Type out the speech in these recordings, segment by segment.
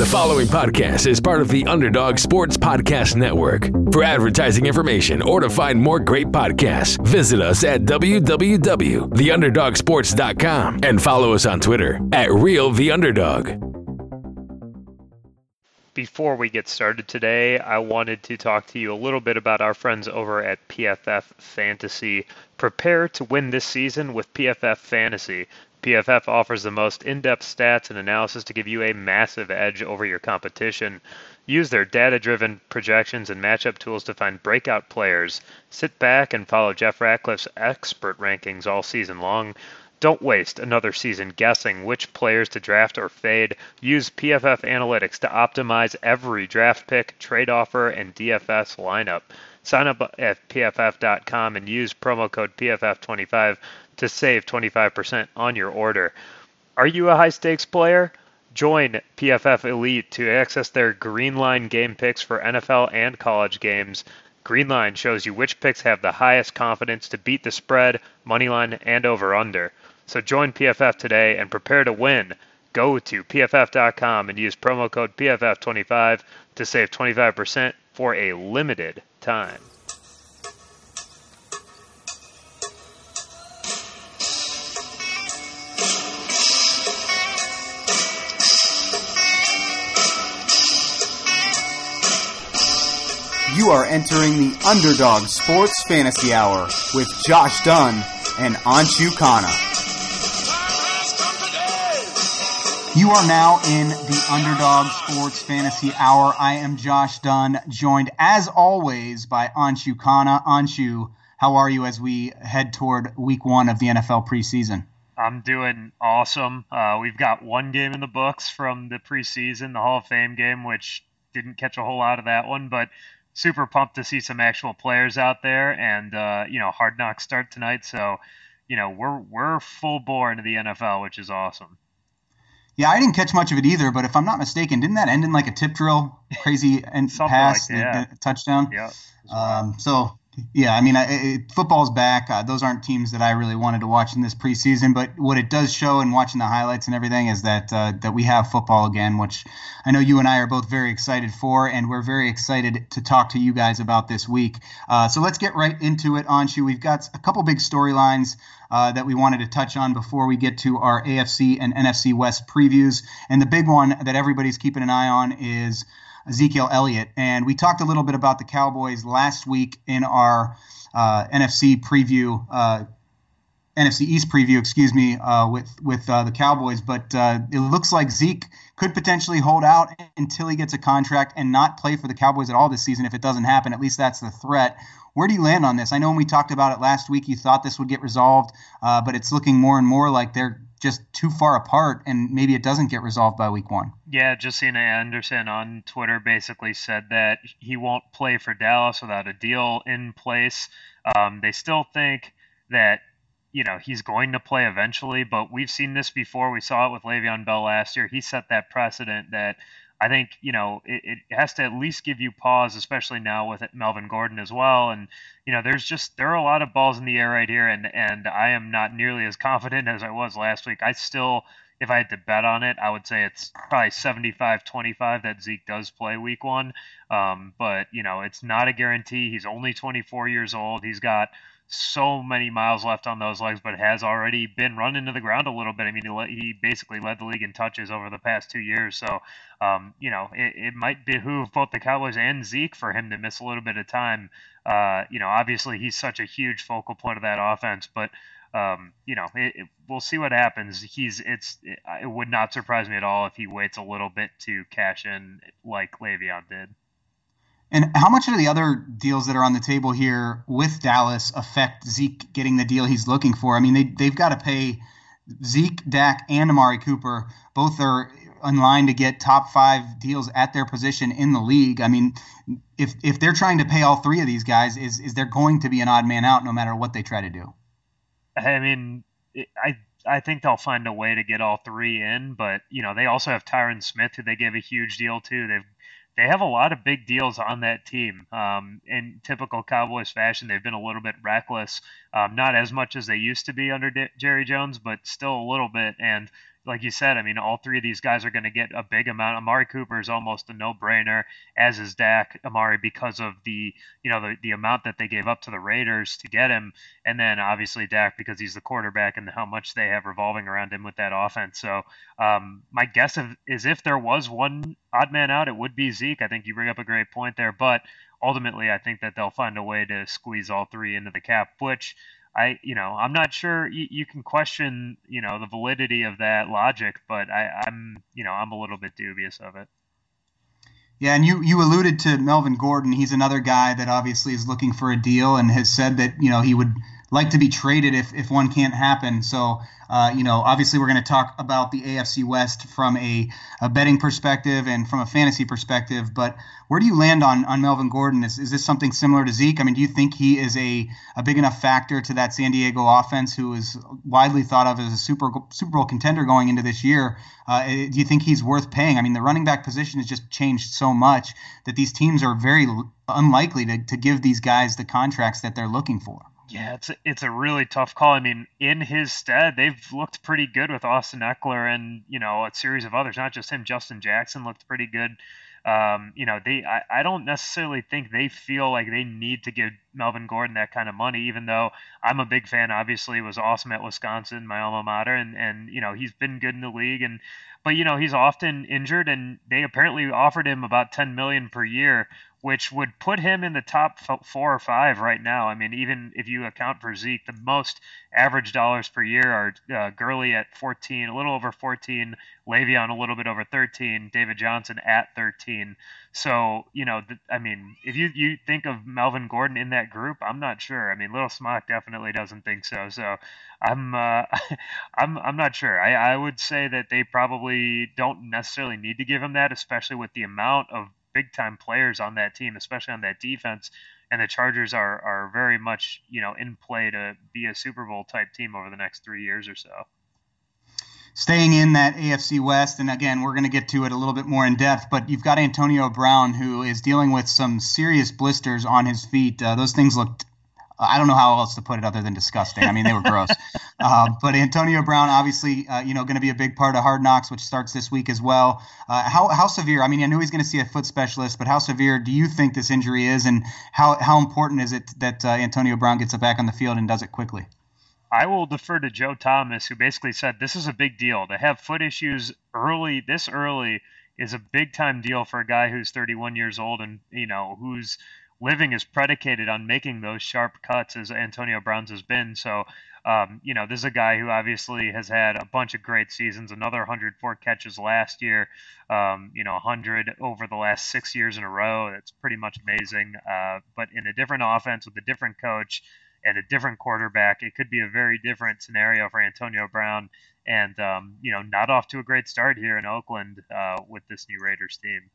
The following podcast is part of the Underdog Sports Podcast Network. For advertising information or to find more great podcasts, visit us at www.theunderdogsports.com and follow us on Twitter at Real The Underdog. Before we get started today, I wanted to talk to you a little bit about our friends over at PFF Fantasy. Prepare to win this season with PFF Fantasy. PFF offers the most in depth stats and analysis to give you a massive edge over your competition. Use their data driven projections and matchup tools to find breakout players. Sit back and follow Jeff Ratcliffe's expert rankings all season long. Don't waste another season guessing which players to draft or fade. Use PFF Analytics to optimize every draft pick, trade offer, and DFS lineup. Sign up at pff.com and use promo code PFF25 to save 25% on your order. Are you a high stakes player? Join PFF Elite to access their Greenline game picks for NFL and college games. Greenline shows you which picks have the highest confidence to beat the spread, moneyline, and over under. So join PFF today and prepare to win. Go to pff.com and use promo code PFF25 to save 25% for a limited time. You are entering the Underdog Sports Fantasy Hour with Josh Dunn and Anshu Khanna. You are now in the Underdog Sports Fantasy Hour. I am Josh Dunn, joined as always by Anshu Khanna. Anshu, how are you as we head toward week one of the NFL preseason? I'm doing awesome. Uh, we've got one game in the books from the preseason, the Hall of Fame game, which didn't catch a whole lot of that one, but super pumped to see some actual players out there, and uh, you know, Hard Knocks start tonight, so you know we're we're full bore into the NFL, which is awesome. Yeah, I didn't catch much of it either, but if I'm not mistaken, didn't that end in like a tip drill, crazy and pass, like that, yeah. touchdown? Yeah. Um, so yeah, I mean, it, football's back. Uh, those aren't teams that I really wanted to watch in this preseason, but what it does show in watching the highlights and everything is that uh, that we have football again, which I know you and I are both very excited for, and we're very excited to talk to you guys about this week. Uh, so let's get right into it, Anshu. We've got a couple big storylines uh, that we wanted to touch on before we get to our AFC and NFC West previews, and the big one that everybody's keeping an eye on is Ezekiel Elliott. And we talked a little bit about the Cowboys last week in our uh, NFC preview, uh, NFC East preview, excuse me, uh, with with uh, the Cowboys. But uh, it looks like Zeke could potentially hold out until he gets a contract and not play for the Cowboys at all this season. If it doesn't happen, at least that's the threat. Where do you land on this? I know when we talked about it last week, you thought this would get resolved, uh, but it's looking more and more like they're just too far apart, and maybe it doesn't get resolved by week one. Yeah, Josina Anderson on Twitter basically said that he won't play for Dallas without a deal in place. Um, they still think that you know he's going to play eventually, but we've seen this before. We saw it with Le'Veon Bell last year. He set that precedent that I think you know it, it, has to at least give you pause, especially now with Melvin Gordon as well. And you know, there's just there are a lot of balls in the air right here, and and I am not nearly as confident as I was last week. I still, if I had to bet on it, I would say it's probably 75-25 that Zeke does play Week One. Um, but you know, it's not a guarantee. He's only 24 years old. He's got so many miles left on those legs, but has already been run into the ground a little bit. I mean, he, he basically led the league in touches over the past two years. So, um, you know, it, it, might behoove both the Cowboys and Zeke for him to miss a little bit of time. Uh, you know, obviously he's such a huge focal point of that offense, but um, you know, it, it, we'll see what happens. He's it's it, would not surprise me at all if he waits a little bit to cash in like Le'Veon did. And how much of the other deals that are on the table here with Dallas affect Zeke getting the deal he's looking for? I mean, they they've got to pay Zeke, Dak, and Amari Cooper. Both are in line to get top five deals at their position in the league. I mean, if if they're trying to pay all three of these guys, is is there going to be an odd man out no matter what they try to do? I mean, I I think they'll find a way to get all three in, but you know they also have Tyron Smith, who they gave a huge deal to. They've they have a lot of big deals on that team. Um, in typical Cowboys fashion, they've been a little bit reckless, um, not as much as they used to be under D- Jerry Jones, but still a little bit. And like you said, I mean, all three of these guys are going to get a big amount. Amari Cooper is almost a no-brainer, as is Dak Amari because of the you know the, the amount that they gave up to the Raiders to get him, and then obviously Dak because he's the quarterback and how much they have revolving around him with that offense. So um, my guess is if there was one odd man out, it would be Zeke. I think you bring up a great point there, but ultimately I think that they'll find a way to squeeze all three into the cap, which I, you know, I'm not sure. You, you, can question, you know, the validity of that logic, but I, I'm, you know, I'm a little bit dubious of it. Yeah, and you you alluded to Melvin Gordon. He's another guy that obviously is looking for a deal and has said that you know he would like to be traded if if one can't happen. So uh, you know, obviously, we're going to talk about the AFC West from a, a, betting perspective and from a fantasy perspective. But where do you land on on Melvin Gordon? Is, is this something similar to Zeke? I mean, do you think he is a, a big enough factor to that San Diego offense, who is widely thought of as a Super Super Bowl contender going into this year? Uh, do you think he's worth paying? I mean, the running back position has just changed so much that these teams are very unlikely to, to give these guys the contracts that they're looking for. Yeah, it's a, it's a really tough call. I mean, in his stead, they've looked pretty good with Austin Ekeler and you know a series of others. Not just him, Justin Jackson looked pretty good. Um, you know, they I, I don't necessarily think they feel like they need to give Melvin Gordon that kind of money, even though I'm a big fan. Obviously, was awesome at Wisconsin, my alma mater, and and you know he's been good in the league and but you know he's often injured and they apparently offered him about 10 million per year which would put him in the top four or five right now. I mean, even if you account for Zeke, the most average dollars per year are uh, Gurley at 14, a little over 14, Le'Veon a little bit over 13, David Johnson at 13. So, you know, th- I mean, if you, you think of Melvin Gordon in that group, I'm not sure. I mean, Little Smock definitely doesn't think so. So, I'm uh, I'm I'm not sure. I, I would say that they probably don't necessarily need to give him that, especially with the amount of big time players on that team, especially on that defense. And the Chargers are are very much you know in play to be a Super Bowl type team over the next three years or so. Staying in that AFC West, and again, we're going to get to it a little bit more in depth, but you've got Antonio Brown, who is dealing with some serious blisters on his feet. Uh, those things looked I don't know how else to put it other than disgusting. I mean, they were gross. Uh, but Antonio Brown, obviously, uh, you know, going to be a big part of Hard Knocks, which starts this week as well. Uh, how how severe? I mean, I know he's going to see a foot specialist, but how severe do you think this injury is, and how how important is it that uh, Antonio Brown gets it back on the field and does it quickly? I will defer to Joe Thomas, who basically said this is a big deal to have foot issues early, this early is a big time deal for a guy who's 31 years old and you know who's living is predicated on making those sharp cuts as Antonio Brown's has been. So, um, you know, this is a guy who obviously has had a bunch of great seasons, another 104 catches last year, um, you know, 100 over the last six years in a row. That's pretty much amazing. Uh, but in a different offense with a different coach and a different quarterback, it could be a very different scenario for Antonio Brown. And, um, you know, not off to a great start here in Oakland uh, with this new Raiders team.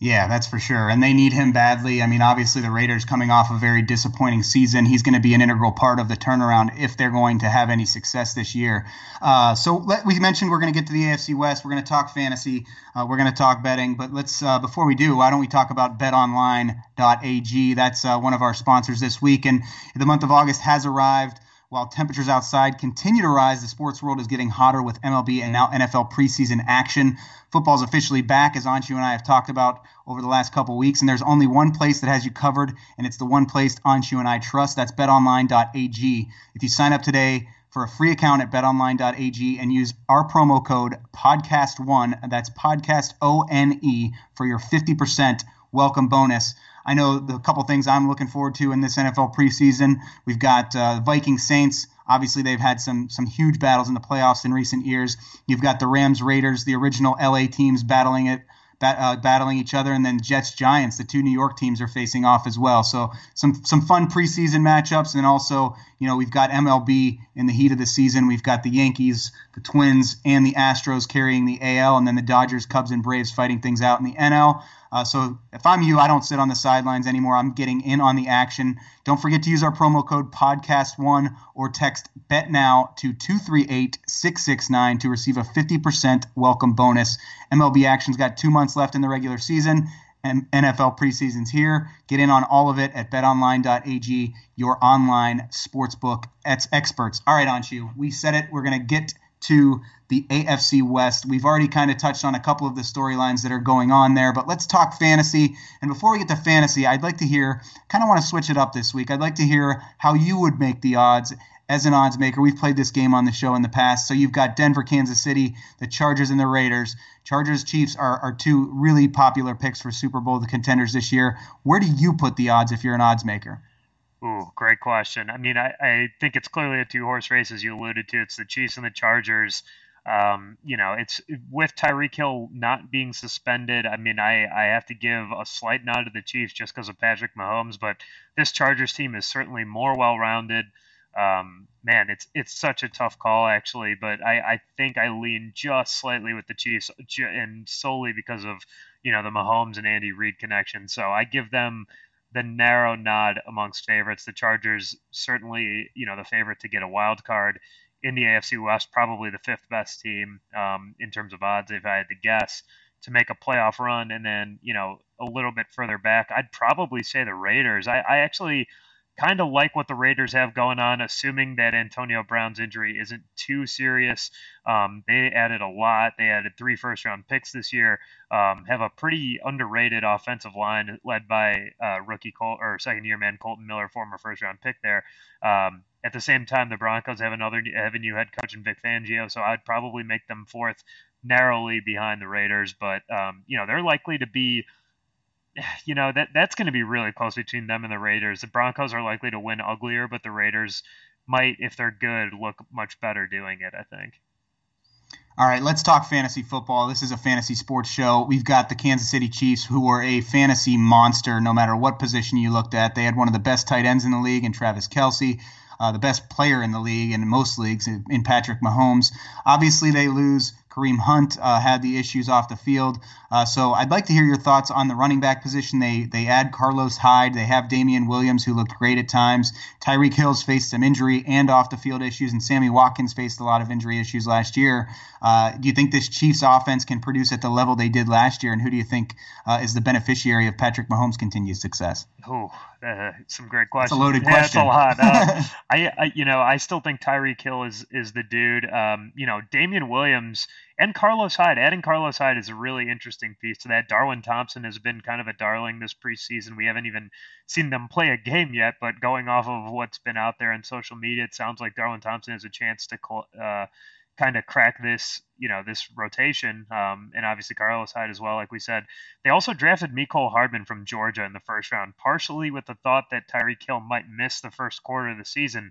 Yeah, that's for sure. And they need him badly. I mean, obviously, the Raiders coming off a very disappointing season. He's going to be an integral part of the turnaround if they're going to have any success this year. Uh, so let, we mentioned we're going to get to the AFC West. We're going to talk fantasy. Uh, we're going to talk betting. But let's uh, before we do, why don't we talk about BetOnline.ag? That's uh, one of our sponsors this week, and the month of August has arrived. While temperatures outside continue to rise, the sports world is getting hotter with MLB and now NFL preseason action. Football is officially back, as Anshu and I have talked about over the last couple weeks, and there's only one place that has you covered, and it's the one place Anshu and I trust. That's betonline.ag. If you sign up today for a free account at betonline.ag and use our promo code podcast1, that's podcast O N E, for your 50% welcome bonus. I know the couple things I'm looking forward to in this NFL preseason. We've got uh, Vikings Saints. Obviously, they've had some some huge battles in the playoffs in recent years. You've got the Rams Raiders, the original LA teams battling it bat, uh, battling each other, and then Jets Giants, the two New York teams are facing off as well. So some some fun preseason matchups, and also you know we've got MLB in the heat of the season. We've got the Yankees, the Twins, and the Astros carrying the AL, and then the Dodgers, Cubs, and Braves fighting things out in the NL. Uh, so if I'm you, I don't sit on the sidelines anymore. I'm getting in on the action. Don't forget to use our promo code podcast1 or text bet now to 238-669 to receive a 50% welcome bonus. MLB action's got two months left in the regular season. And NFL preseason's here. Get in on all of it at betonline.ag, your online sportsbook experts. All right, Anshu, we said it. We're going to get to the AFC West. We've already kind of touched on a couple of the storylines that are going on there, but let's talk fantasy. And before we get to fantasy, I'd like to hear, kind of want to switch it up this week. I'd like to hear how you would make the odds as an odds maker. We've played this game on the show in the past. So you've got Denver, Kansas City, the Chargers, and the Raiders. Chargers, Chiefs are, are two really popular picks for Super Bowl the contenders this year. Where do you put the odds if you're an odds maker? Ooh, great question. I mean, I, I think it's clearly a two horse race, as you alluded to. It's the Chiefs and the Chargers. Um, you know, it's with Tyreek Hill not being suspended. I mean, I, I have to give a slight nod to the Chiefs just because of Patrick Mahomes, but this Chargers team is certainly more well rounded. Um, man, it's it's such a tough call actually, but I, I think I lean just slightly with the Chiefs, and solely because of you know the Mahomes and Andy Reid connection. So I give them the narrow nod amongst favorites. The Chargers certainly, you know, the favorite to get a wild card in the AFC West, probably the fifth best team um, in terms of odds, if I had to guess, to make a playoff run. And then, you know, a little bit further back, I'd probably say the Raiders. I, I actually kind of like what the Raiders have going on, assuming that Antonio Brown's injury isn't too serious. Um, they added a lot. They added three first round picks this year. Um, have a pretty underrated offensive line led by uh, rookie Col- or second year man Kolton Miller, former first round pick there. Um, at the same time, the Broncos have another have a new head coach in Vic Fangio, so I'd probably make them fourth, narrowly behind the Raiders. But um, you know they're likely to be you know that that's going to be really close between them and the Raiders. The Broncos are likely to win uglier, but the Raiders might, if they're good, look much better doing it. I think. All right, let's talk fantasy football. This is a fantasy sports show. We've got the Kansas City Chiefs, who were a fantasy monster no matter what position you looked at. They had one of the best tight ends in the league in Travis Kelce, uh, the best player in the league in most leagues in Patrick Mahomes. Obviously, they lose Kareem Hunt uh, had the issues off the field. Uh, so I'd like to hear your thoughts on the running back position. They they add Carlos Hyde. They have Damien Williams, who looked great at times. Tyreek Hill's faced some injury and off the field issues, and Sammy Watkins faced a lot of injury issues last year. Uh, do you think this Chiefs offense can produce at the level they did last year? And who do you think uh, is the beneficiary of Patrick Mahomes' continued success? Oh, uh, some great questions. That's a loaded question. Yeah, that's a lot. Uh, I, I, you know, I still think Tyreek Hill is is the dude. Um, you know, Damien Williams and Carlos Hyde. Adding Carlos Hyde is a really interesting piece to that. Darwin Thompson has been kind of a darling this preseason. We haven't even seen them play a game yet, but going off of what's been out there on social media, it sounds like Darwin Thompson has a chance to uh, kind of crack this, you know, this rotation. Um, and obviously Carlos Hyde as well, like we said. They also drafted Mecole Hardman from Georgia in the first round, partially with the thought that Tyreek Hill might miss the first quarter of the season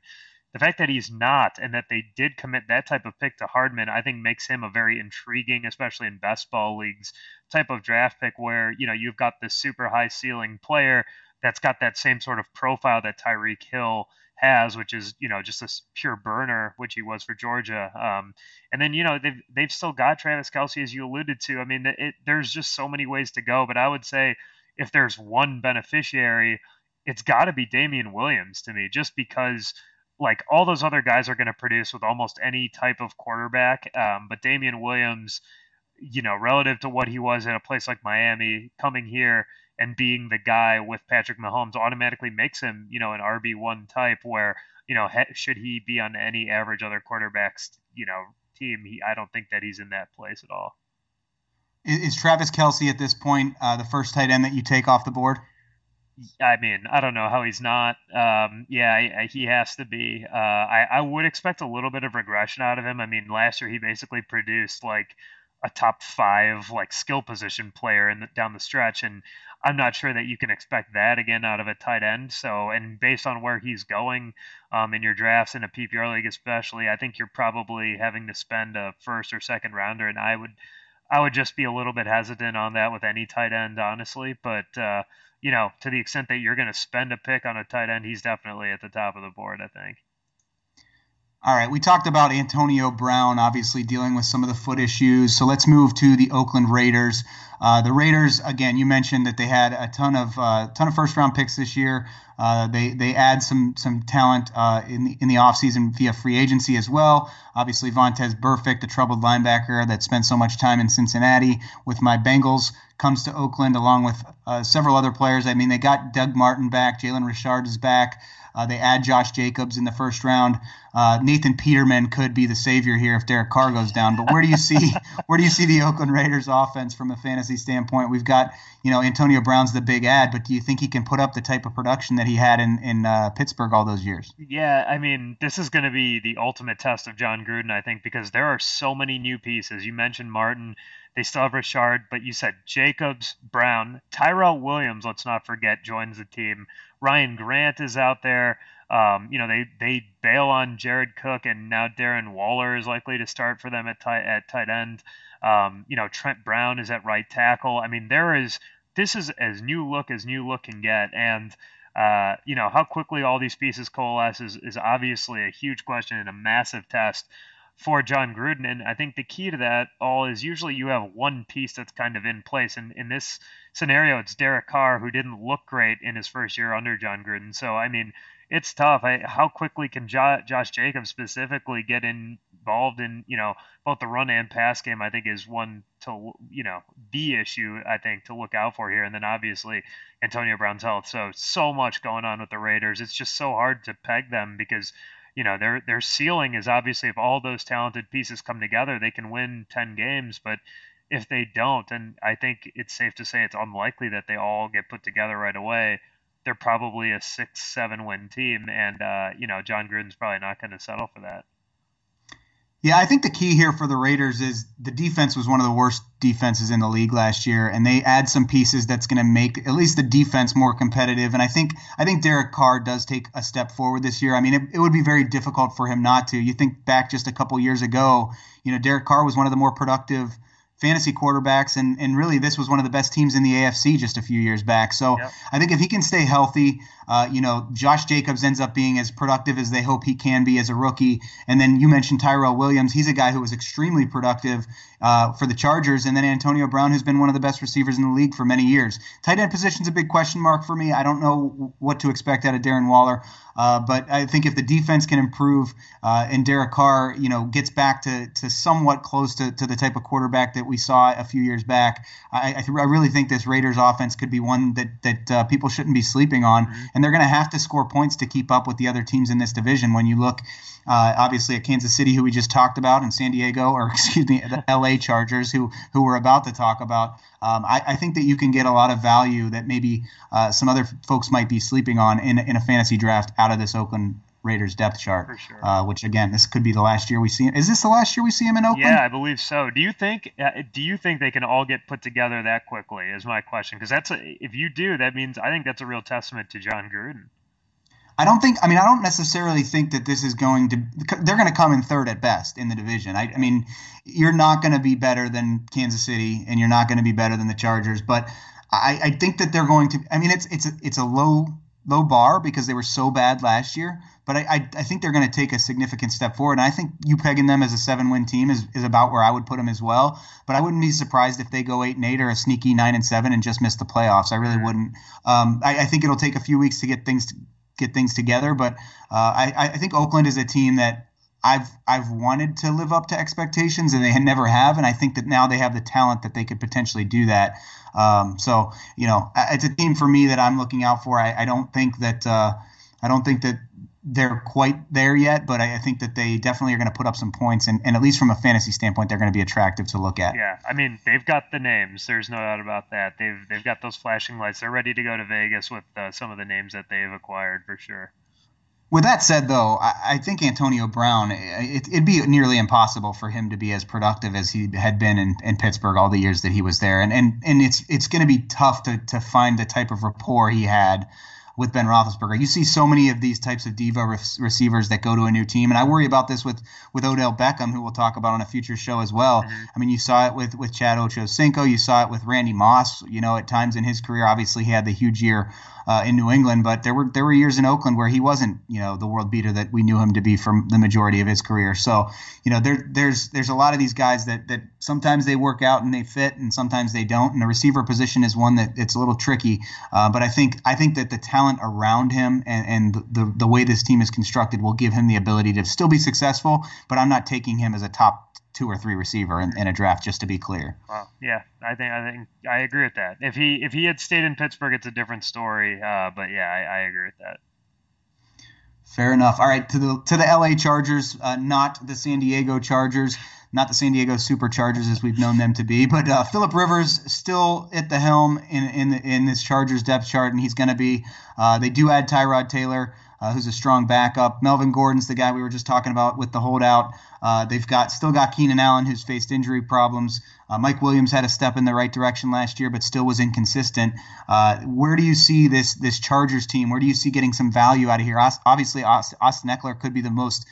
the fact that he's not and that they did commit that type of pick to Hardman, I think makes him a very intriguing, especially in best ball leagues, type of draft pick where, you know, you've got this super high ceiling player that's got that same sort of profile that Tyreek Hill has, which is, you know, just a pure burner, which he was for Georgia. Um, and then, you know, they've, they've still got Travis Kelce, as you alluded to. I mean, it, there's just so many ways to go, but I would say if there's one beneficiary, it's got to be Damien Williams to me, just because – like all those other guys are going to produce with almost any type of quarterback. Um, but Damien Williams, you know, relative to what he was in a place like Miami, coming here and being the guy with Patrick Mahomes automatically makes him, you know, an RB one type. Where you know, should he be on any average other quarterbacks, you know, team, he, I don't think that he's in that place at all. Is, Travis Kelce at this point uh, the first tight end that you take off the board? I mean, I don't know how he's not. Um, yeah, I, I, he has to be. Uh, I, I would expect a little bit of regression out of him. I mean, last year he basically produced like a top five like skill position player in the, down the stretch, and I'm not sure that you can expect that again out of a tight end. So, and based on where he's going um, in your drafts in a PPR league, especially, I think you're probably having to spend a first or second rounder, and I would, I would just be a little bit hesitant on that with any tight end, honestly. But uh, you know, to the extent that you're going to spend a pick on a tight end, he's definitely at the top of the board, I think. All right, we talked about Antonio Brown obviously dealing with some of the foot issues. So let's move to the Oakland Raiders. Uh, the Raiders, again, you mentioned that they had a ton of uh, ton of first round picks this year. Uh, they they add some some talent uh, in the in the offseason via free agency as well. Obviously, Vontaze Burfict, the troubled linebacker that spent so much time in Cincinnati with my Bengals, comes to Oakland along with uh, several other players. I mean, they got Doug Martin back, Jalen Richard is back. Uh, they add Josh Jacobs in the first round. Uh, Nathan Peterman could be the savior here if Derek Carr goes down. But where do you see where do you see the Oakland Raiders offense from a fantasy standpoint? We've got you know Antonio Brown's the big ad, but do you think he can put up the type of production that he had in in uh, Pittsburgh all those years? Yeah, I mean this is going to be the ultimate test of Jon Gruden, I think, because there are so many new pieces. You mentioned Martin. They still have Richard, but you said Jacobs, Brown, Tyrell Williams. Let's not forget joins the team. Ryan Grant is out there. Um, you know, they they bail on Jared Cook, and now Darren Waller is likely to start for them at tight at tight end. Um, you know, Trent Brown is at right tackle. I mean, there is this is as new look as new look can get, and uh, you know how quickly all these pieces coalesce is, is obviously a huge question and a massive test for Jon Gruden. And I think the key to that all is usually you have one piece that's kind of in place. And in this scenario, it's Derek Carr, who didn't look great in his first year under Jon Gruden. So, I mean, it's tough. I, how quickly can jo- Josh Jacobs specifically get involved in you know both the run and pass game? I think is one to you know the issue I think to look out for here, and then obviously Antonio Brown's health. So so much going on with the Raiders. It's just so hard to peg them because you know their their ceiling is obviously if all those talented pieces come together, they can win ten games, but if they don't, and I think it's safe to say it's unlikely that they all get put together right away they're probably a six, seven win team, and uh, you know Jon Gruden's probably not going to settle for that. Yeah, I think the key here for the Raiders is the defense was one of the worst defenses in the league last year, and they add some pieces that's going to make at least the defense more competitive. And I think I think Derek Carr does take a step forward this year. I mean, it, it would be very difficult for him not to. You think back just a couple years ago, you know, Derek Carr was one of the more productive fantasy quarterbacks, and and really this was one of the best teams in the AFC just a few years back. So yep. I think if he can stay healthy, uh, you know, Josh Jacobs ends up being as productive as they hope he can be as a rookie. And then you mentioned Tyrell Williams; he's a guy who was extremely productive uh, for the Chargers. And then Antonio Brown, who's been one of the best receivers in the league for many years. Tight end position's a big question mark for me. I don't know what to expect out of Darren Waller. Uh, but I think if the defense can improve uh, and Derek Carr, you know, gets back to, to somewhat close to, to the type of quarterback that we saw a few years back, I, I, th- I really think this Raiders offense could be one that that uh, people shouldn't be sleeping on, mm-hmm. and they're going to have to score points to keep up with the other teams in this division. When you look uh, obviously at Kansas City, who we just talked about, and San Diego, or excuse me, the LA Chargers, who who we're about to talk about. Um, I, I, think that you can get a lot of value that maybe uh, some other folks might be sleeping on in, in a fantasy draft out of this Oakland Raiders depth chart. Sure. Uh, which again, this could be the last year we see him. Is this the last year we see him in Oakland? Yeah, I believe so. Do you think? Uh, do you think they can all get put together that quickly? Is my question because that's a, if you do, that means I think that's a real testament to Jon Gruden. I don't think. I mean, I don't necessarily think that this is going to. They're going to come in third at best in the division. I, I mean, you're not going to be better than Kansas City, and you're not going to be better than the Chargers. But I, I think that they're going to. I mean, it's it's a, it's a low low bar because they were so bad last year. But I, I, I think they're going to take a significant step forward. And I think you pegging them as a seven win team is, is about where I would put them as well. But I wouldn't be surprised if they go eight and eight or a sneaky nine and seven and just miss the playoffs. I really wouldn't. Um, I, I think it'll take a few weeks to get things get things together. But uh, I, I think Oakland is a team that I've I've wanted to live up to expectations, and they never have. And I think that now they have the talent that they could potentially do that. Um, so you know, it's a team for me that I'm looking out for. I, I don't think that uh, I don't think that they're quite there yet, but I, I think that they definitely are going to put up some points, and, and at least from a fantasy standpoint, they're going to be attractive to look at. Yeah, I mean they've got the names. There's no doubt about that. They've they've got those flashing lights. They're ready to go to Vegas with uh, some of the names that they've acquired for sure. With that said, though, I, I think Antonio Brown, it, would be nearly impossible for him to be as productive as he had been in, in Pittsburgh all the years that he was there, and and and it's it's going to be tough to to find the type of rapport he had with Ben Roethlisberger. You see so many of these types of diva re- receivers that go to a new team, and I worry about this with with Odell Beckham, who we'll talk about on a future show as well. Mm-hmm. I mean, you saw it with with Chad Ochocinco, you saw it with Randy Moss. You know, at times in his career, obviously he had the huge year uh, in New England, but there were there were years in Oakland where he wasn't, you know, the world beater that we knew him to be for the majority of his career. So, you know, there there's there's a lot of these guys that that sometimes they work out and they fit, and sometimes they don't. And the receiver position is one that it's a little tricky. Uh, but I think I think that the talent around him and, and the the way this team is constructed will give him the ability to still be successful. But I'm not taking him as a top two or three receiver in, in, a draft, just to be clear. Well, yeah, I think I think I agree with that. If he if he had stayed in Pittsburgh, it's a different story. Uh, but yeah, I, I, agree with that. Fair enough. All right, to the to the LA Chargers, uh, not the San Diego Chargers, not the San Diego Superchargers as we've known them to be, but uh, Philip Rivers still at the helm in in in this Chargers depth chart, and he's going to be. Uh, they do add Tyrod Taylor uh, who's a strong backup. Melvin Gordon's the guy we were just talking about with the holdout. Uh, they've got still got Keenan Allen, who's faced injury problems. Uh, Mike Williams had a step in the right direction last year, but still was inconsistent. Uh, where do you see this this Chargers team? Where do you see getting some value out of here? Obviously, Austin Ekeler could be the most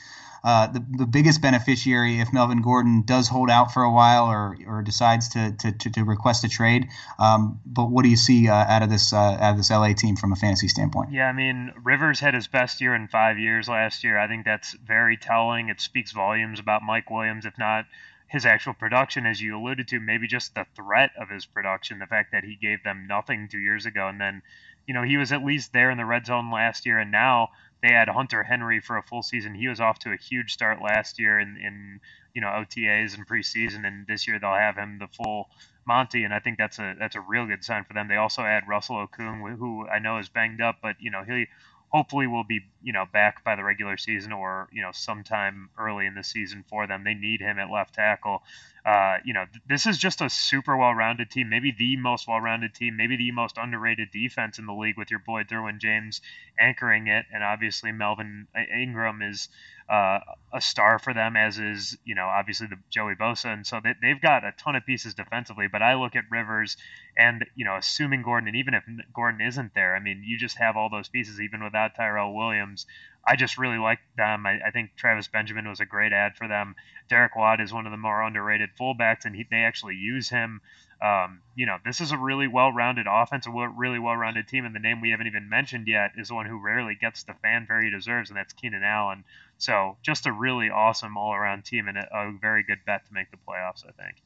uh, the, the biggest beneficiary if Melvin Gordon does hold out for a while or, or decides to, to, to, to request a trade. Um, but what do you see uh, out of this uh, out of this LA team from a fantasy standpoint? Yeah, I mean Rivers had his best year in five years last year. I think that's very telling. It speaks volumes about Mike Williams, if not his actual production, as you alluded to, maybe just the threat of his production, the fact that he gave them nothing two years ago, and then, you know, he was at least there in the red zone last year, and now they had Hunter Henry for a full season. He was off to a huge start last year in, in you know OTAs and preseason, and this year they'll have him the full Monty, and I think that's a that's a real good sign for them. They also add Russell Okung, who I know is banged up, but you know he hopefully will be you know back by the regular season or you know sometime early in the season for them. They need him at left tackle. Uh, you know, this is just a super well-rounded team, maybe the most well-rounded team, maybe the most underrated defense in the league with your boy Derwin James anchoring it, and obviously Melvin Ingram is uh, a star for them, as is you know obviously the Joey Bosa, and so they, they've got a ton of pieces defensively. But I look at Rivers, and you know assuming Gordon, and even if Gordon isn't there, I mean you just have all those pieces, even without Tyrell Williams. I just really like them. I, I, think Travis Benjamin was a great ad for them. Derek Watt is one of the more underrated fullbacks, and he, they actually use him. Um, you know, this is a really well-rounded offense, a really well-rounded team, and the name we haven't even mentioned yet is the one who rarely gets the fanfare he deserves, and that's Keenan Allen. So, just a really awesome all-around team and a, a very good bet to make the playoffs, I think.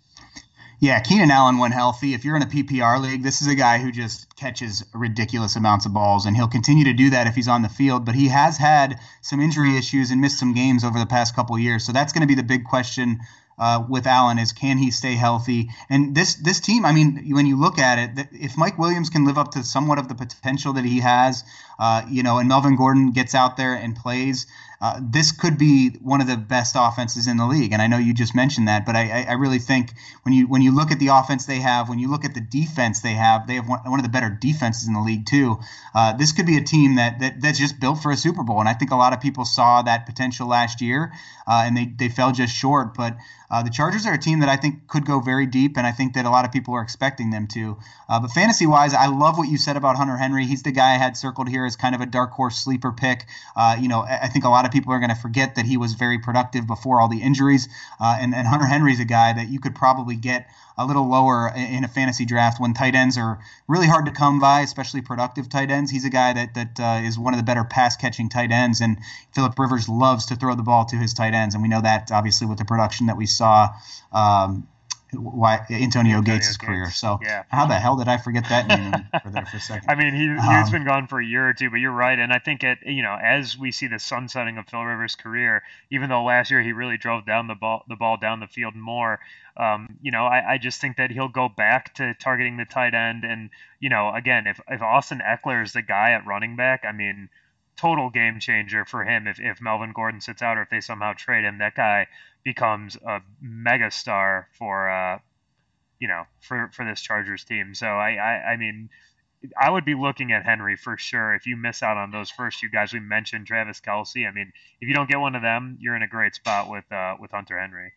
Yeah, Keenan Allen, went healthy, if you're in a PPR league, this is a guy who just catches ridiculous amounts of balls, and he'll continue to do that if he's on the field. But he has had some injury issues and missed some games over the past couple years, so that's going to be the big question uh, with Allen is can he stay healthy? And this this team, I mean, when you look at it, if Mike Williams can live up to somewhat of the potential that he has, uh, you know, and Melvin Gordon gets out there and plays, uh, this could be one of the best offenses in the league. And I know you just mentioned that, but I, I really think when you when you look at the offense they have, when you look at the defense they have, they have one, one of the better defenses in the league too. Uh, this could be a team that, that that's just built for a Super Bowl, and I think a lot of people saw that potential last year, uh, and they they fell just short. But uh, the Chargers are a team that I think could go very deep, and I think that a lot of people are expecting them to. Uh, but fantasy wise, I love what you said about Hunter Henry. He's the guy I had circled here as kind of a dark horse sleeper pick. Uh, you know, I think a lot of people are going to forget that he was very productive before all the injuries, uh, and, and Hunter Henry's a guy that you could probably get a little lower in a fantasy draft when tight ends are really hard to come by, especially productive tight ends. He's a guy that that uh, is one of the better pass catching tight ends, and Philip Rivers loves to throw the ball to his tight ends, and we know that obviously with the production that we saw. Um, why Antonio, Antonio Gates' career. So yeah. how the hell did I forget that name for there for a second? I mean, he, has um, been gone for a year or two, but you're right. And I think at you know as we see the sunsetting of Phil Rivers' career, even though last year he really drove down the ball the ball down the field more, um, you know, I, I just think that he'll go back to targeting the tight end. And you know, again, if if Austin Ekeler is the guy at running back, I mean total game changer for him if, if Melvin Gordon sits out or if they somehow trade him. That guy becomes a mega star for uh, you know for for this Chargers team. So I, I I mean I would be looking at Henry for sure. If you miss out on those first two guys we mentioned, Travis Kelce, I mean, if you don't get one of them, you're in a great spot with uh, with Hunter Henry.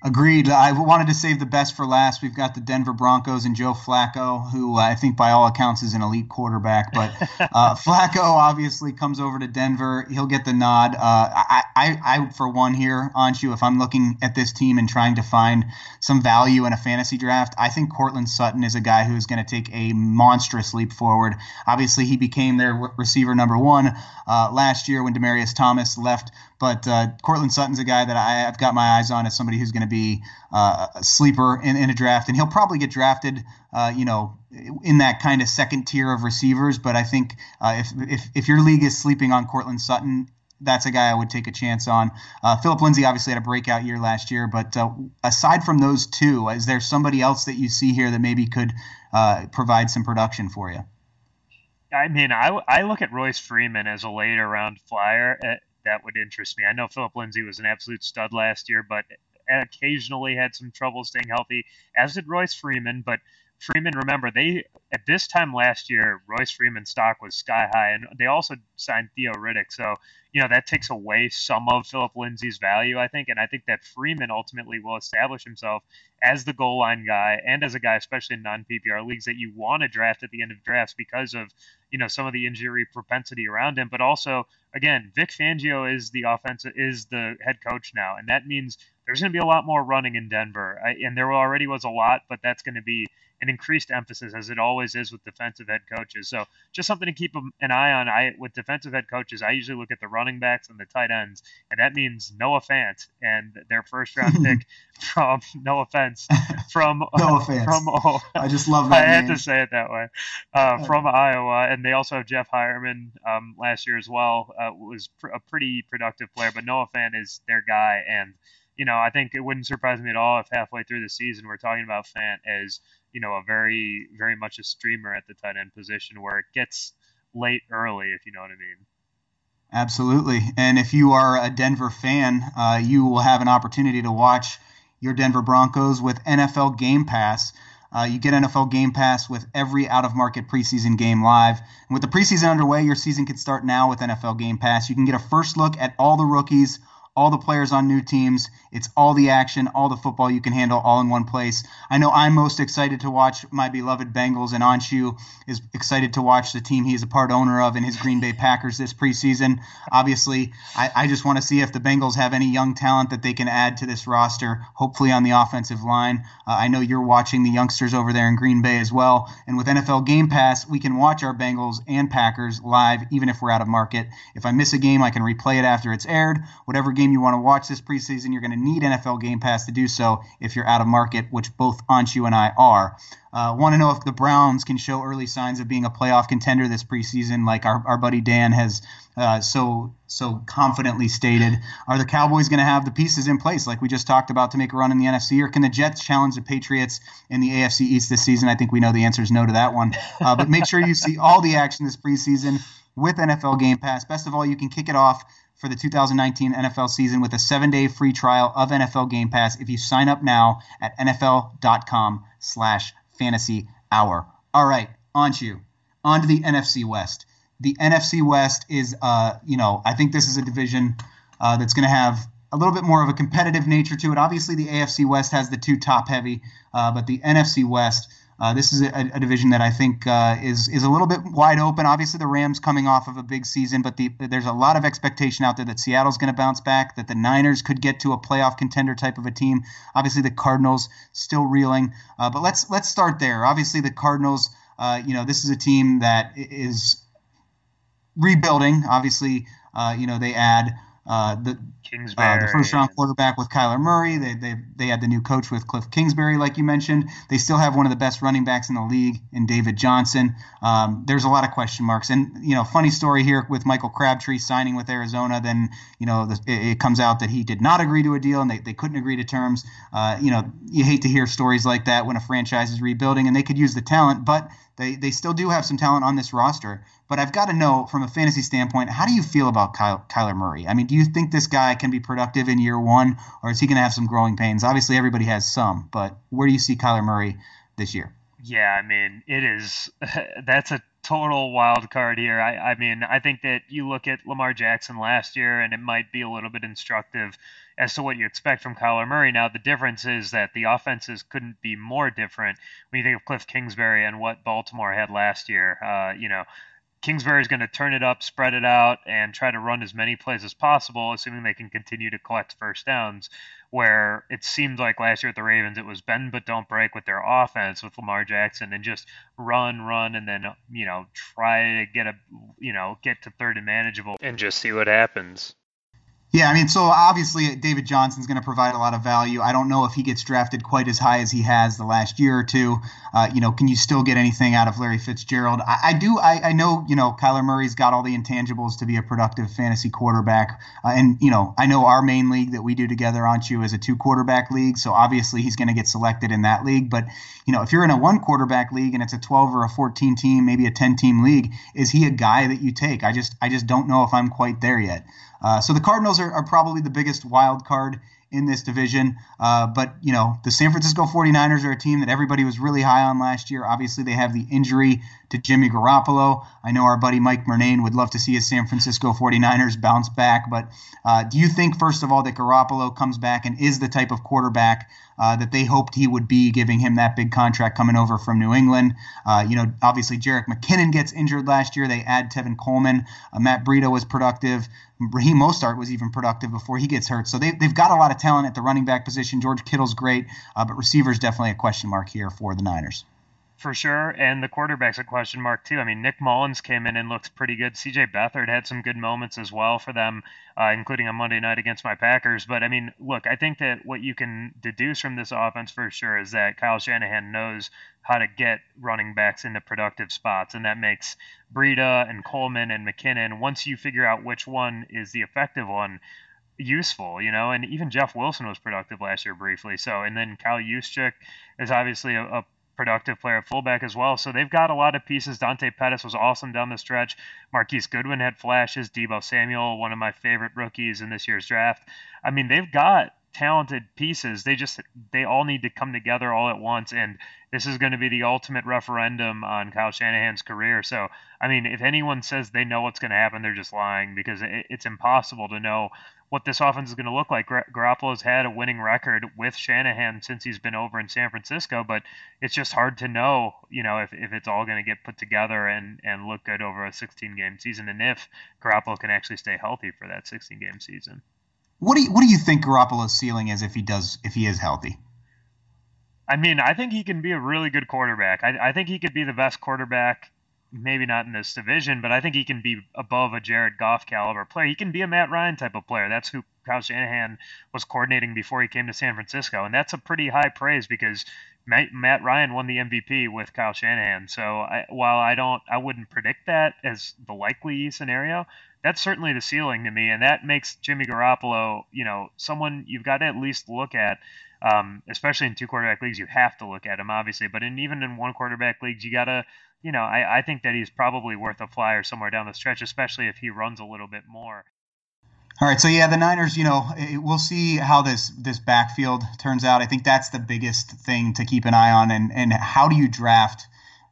Agreed. I wanted to save the best for last. We've got the Denver Broncos and Joe Flacco, who I think by all accounts is an elite quarterback. But uh, Flacco obviously comes over to Denver. He'll get the nod. Uh, I, I, I, for one, here, Anshu, if I'm looking at this team and trying to find some value in a fantasy draft, I think Courtland Sutton is a guy who is going to take a monstrous leap forward. Obviously, he became their receiver number one uh, last year when Demaryius Thomas left But uh, Courtland Sutton's a guy that I, have got my eyes on as somebody who's going to be uh, a sleeper in, in, a draft, and he'll probably get drafted, uh, you know, in that kind of second tier of receivers. But I think uh, if, if if your league is sleeping on Courtland Sutton, that's a guy I would take a chance on. Uh, Phillip Lindsay obviously had a breakout year last year, but uh, aside from those two, is there somebody else that you see here that maybe could uh, provide some production for you? I mean, I, I look at Royce Freeman as a later round flyer. That would interest me. I know Phillip Lindsay was an absolute stud last year, but occasionally had some trouble staying healthy, as did Royce Freeman. But Freeman, remember, they at this time last year, Royce Freeman's stock was sky high, and they also signed Theo Riddick. So, you know, that takes away some of Phillip Lindsay's value, I think. And I think that Freeman ultimately will establish himself as the goal line guy and as a guy, especially in non PPR leagues, that you want to draft at the end of drafts because of, you know, some of the injury propensity around him. But also, again, Vic Fangio is the offensive is the head coach now, and that means there's going to be a lot more running in Denver. I, and there already was a lot, but that's going to be an increased emphasis as it always is with defensive head coaches. So just something to keep an eye on. I with defensive head coaches, I usually look at the running backs and the tight ends, and that means Noah Fant and their first round pick from no offense from no offense from oh, I just love that. I had to say it that way uh, from Iowa, and they also have Jeff Heuerman um, last year as well. Uh, was pr- a pretty productive player, but Noah Fant is their guy and you know, I think it wouldn't surprise me at all if halfway through the season we're talking about Fant as you know, a very, very much a streamer at the tight end position where it gets late early, if you know what I mean. Absolutely. And if you are a Denver fan, uh, you will have an opportunity to watch your Denver Broncos with NFL Game Pass. Uh, you get NFL Game Pass with every out of market preseason game live. And with the preseason underway, your season can start now with NFL Game Pass. You can get a first look at all the rookies all the players on new teams. It's all the action, all the football you can handle all in one place. I know I'm most excited to watch my beloved Bengals, and Anshu is excited to watch the team he's a part owner of in his Green Bay Packers this preseason. Obviously, I, I just want to see if the Bengals have any young talent that they can add to this roster, hopefully on the offensive line. Uh, I know you're watching the youngsters over there in Green Bay as well. And with NFL Game Pass, we can watch our Bengals and Packers live, even if we're out of market. If I miss a game, I can replay it after it's aired. Whatever game game you want to watch this preseason, you're going to need NFL Game Pass to do so if you're out of market, which both Anshu and I are. Uh, want to know if the Browns can show early signs of being a playoff contender this preseason, like our, our buddy Dan has uh, so so confidently stated. Are the Cowboys going to have the pieces in place, like we just talked about, to make a run in the NFC, or can the Jets challenge the Patriots in the AFC East this season? I think we know the answer is no to that one. Uh, but make sure you see all the action this preseason with NFL Game Pass. Best of all, you can kick it off for the 2019 NFL season with a seven-day free trial of NFL Game Pass if you sign up now at nfl.com slash fantasy hour. All right, on to you. On to the NFC West. The NFC West is, uh, you know, I think this is a division uh, that's going to have a little bit more of a competitive nature to it. Obviously, the AFC West has the two top heavy, uh, but the NFC West – uh, this is a, a, division that I think uh, is is a little bit wide open. Obviously, the Rams coming off of a big season, but the, there's a lot of expectation out there that Seattle's going to bounce back, that the Niners could get to a playoff contender type of a team. Obviously, the Cardinals still reeling, uh, but let's let's start there. Obviously, the Cardinals. Uh, you know, this is a team that is rebuilding. Obviously, uh, you know they add uh, the uh, the first round quarterback with Kyler Murray. They, they they had the new coach with Cliff Kingsbury, like you mentioned. They still have one of the best running backs in the league in David Johnson. Um, there's a lot of question marks, and you know, funny story here with Michael Crabtree signing with Arizona. Then you know, the, it, it, comes out that he did not agree to a deal, and they, they couldn't agree to terms. Uh, you know, you hate to hear stories like that when a franchise is rebuilding, and they could use the talent, but they they still do have some talent on this roster. But I've got to know from a fantasy standpoint, how do you feel about Kyle, Kyler Murray? I mean, do you think this guy can be productive in year one, or is he going to have some growing pains? Obviously, everybody has some, but where do you see Kyler Murray this year? Yeah, I mean, it is. That's a total wild card here. I, I mean, I think that you look at Lamar Jackson last year, and it might be a little bit instructive as to what you expect from Kyler Murray. Now, the difference is that the offenses couldn't be more different when you think of Cliff Kingsbury and what Baltimore had last year. Uh, you know, Kingsbury is going to turn it up, spread it out, and try to run as many plays as possible, assuming they can continue to collect first downs. Where it seemed like last year at the Ravens, it was bend but don't break with their offense with Lamar Jackson and just run, run, and then you know try to get a you know get to third and manageable and just see what happens. Yeah, I mean, so obviously David Johnson's going to provide a lot of value. I don't know if he gets drafted quite as high as he has the last year or two. Uh, you know, can you still get anything out of Larry Fitzgerald? I, I do. I, I, know, you know, Kyler Murray's got all the intangibles to be a productive fantasy quarterback. Uh, and, you know, I know our main league that we do together, aren't you, is a two quarterback league. So obviously he's going to get selected in that league. But, you know, if you're in a one quarterback league and it's a 12 or a 14 team, maybe a 10 team league, is he a guy that you take? I just, I just don't know if I'm quite there yet. Uh, so the Cardinals are, are, probably the biggest wild card in this division. Uh, but, you know, the San Francisco 49ers are a team that everybody was really high on last year. Obviously, they have the injury to Jimmy Garoppolo. I know our buddy Mike Murnane would love to see his San Francisco 49ers bounce back. But uh, do you think, first of all, that Garoppolo comes back and is the type of quarterback uh, that they hoped he would be, giving him that big contract coming over from New England? Uh, you know, obviously, Jerick McKinnon gets injured last year. They add Tevin Coleman. Uh, Matt Breida was productive. Raheem Mostert was even productive before he gets hurt. So they, they've got a lot of talent at the running back position. George Kittle's great, uh, but receivers definitely a question mark here for the Niners. For sure, and the quarterback's a question mark too. I mean, Nick Mullens came in and looked pretty good. C.J. Beathard had some good moments as well for them, uh, including on Monday night against my Packers. But I mean, look, I think that what you can deduce from this offense for sure is that Kyle Shanahan knows how to get running backs into productive spots, and that makes Breida and Coleman and McKinnon. Once you figure out which one is the effective one, useful, you know, and even Jeff Wilson was productive last year briefly. So, and then Kyle Juszczyk is obviously a, a productive player at fullback as well. So they've got a lot of pieces. Dante Pettis was awesome down the stretch. Marquise Goodwin had flashes. Deebo Samuel, one of my favorite rookies in this year's draft. I mean, they've got talented pieces. They just they all need to come together all at once and this is going to be the ultimate referendum on Kyle Shanahan's career. So, I mean, if anyone says they know what's going to happen, they're just lying because it's impossible to know what this offense is going to look like. Gar- Garoppolo's had a winning record with Shanahan since he's been over in San Francisco, but it's just hard to know, you know, if, if it's all going to get put together and, and look good over a 16 game season and if Garoppolo can actually stay healthy for that 16 game season. What do you, what do you think Garoppolo's ceiling is if he does if he is healthy? I mean, I think he can be a really good quarterback. I, I think he could be the best quarterback maybe not in this division, but I think he can be above a Jared Goff caliber player. He can be a Matt Ryan type of player. That's who Kyle Shanahan was coordinating before he came to San Francisco, and that's a pretty high praise because Matt, Ryan won the MVP with Kyle Shanahan. So I, while I don't, I wouldn't predict that as the likely scenario. That's certainly the ceiling to me, and that makes Jimmy Garoppolo, you know, someone you've got to at least look at. Um, especially in two quarterback leagues, you have to look at him, obviously. But in even in one quarterback leagues, you gotta you know, I, I think that he's probably worth a flyer somewhere down the stretch, especially if he runs a little bit more. All right, so yeah, the Niners, you know, we'll see how this this backfield turns out. I think that's the biggest thing to keep an eye on, and and how do you draft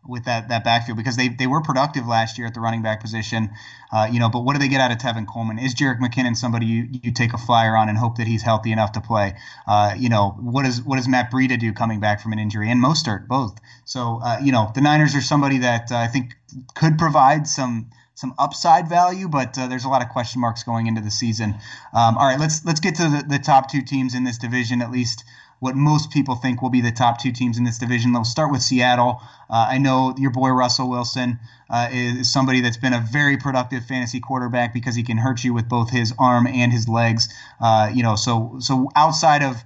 with that that backfield because they they were productive last year at the running back position, uh, you know. But what do they get out of Tevin Coleman? Is Jerick McKinnon somebody you, you take a flyer on and hope that he's healthy enough to play? Uh, you know, what does what does Matt Breida do coming back from an injury and Mostert both? So uh, you know, the Niners are somebody that uh, I think could provide some some upside value, but uh, there's a lot of question marks going into the season. Um, all right, let's let's get to the, the top two teams in this division at least what most people think will be the top two teams in this division. They'll start with Seattle. Uh, I know your boy Russell Wilson uh, is somebody that's been a very productive fantasy quarterback because he can hurt you with both his arm and his legs. Uh, you know, so so outside of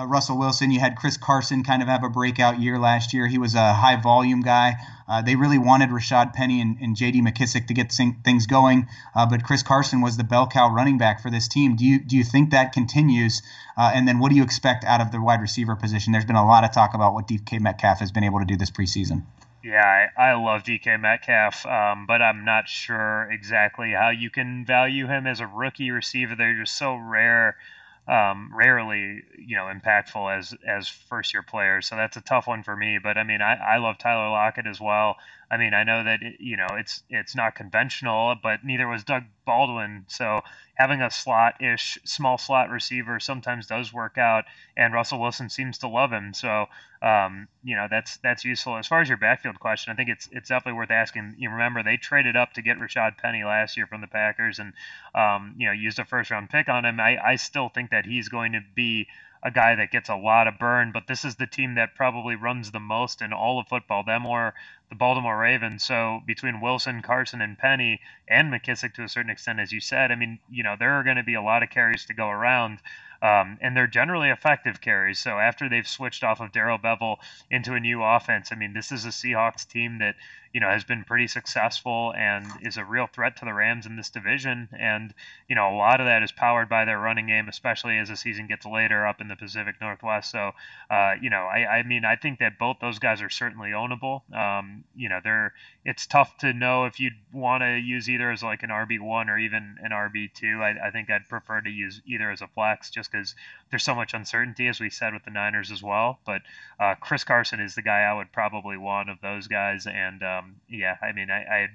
Russell Wilson. You had Chris Carson kind of have a breakout year last year. He was a high volume guy. Uh, they really wanted Rashaad Penny and, and J.D. McKissic to get things going, uh, but Chris Carson was the bell cow running back for this team. Do you do you think that continues? Uh, and then what do you expect out of the wide receiver position? There's been a lot of talk about what DK Metcalf has been able to do this preseason. Yeah, I, I love DK Metcalf, um, but I'm not sure exactly how you can value him as a rookie receiver. They're just so rare um, rarely you know impactful as as first year players. So that's a tough one for me. But I mean, I, I love Tyler Lockett as well. I mean, I know that it, you know it's it's not conventional, but neither was Doug Baldwin. So having a slot-ish, small slot receiver sometimes does work out, and Russell Wilson seems to love him. So um, you know that's that's useful. As far as your backfield question, I think it's it's definitely worth asking. You remember they traded up to get Rashaad Penny last year from the Packers, and um, you know used a first-round pick on him. I, I still think that he's going to be a guy that gets a lot of burn, but this is the team that probably runs the most in all of football, them or the Baltimore Ravens. So between Wilson, Carson, and Penny, and McKissic to a certain extent, as you said, I mean, you know, there are going to be a lot of carries to go around. Um, and they're generally effective carries. So after they've switched off of Darrell Bevell into a new offense, I mean, this is a Seahawks team that you know has been pretty successful and is a real threat to the Rams in this division. And you know, a lot of that is powered by their running game, especially as the season gets later up in the Pacific Northwest. So, uh, you know, I, I mean, I think that both those guys are certainly ownable. Um, you know, they're it's tough to know if you'd want to use either as like an RB one or even an RB two. I, I think I'd prefer to use either as a flex just because there's so much uncertainty, as we said with the Niners as well. But uh, Chris Carson is the guy I would probably want of those guys, and um, Um, yeah, I mean, I, I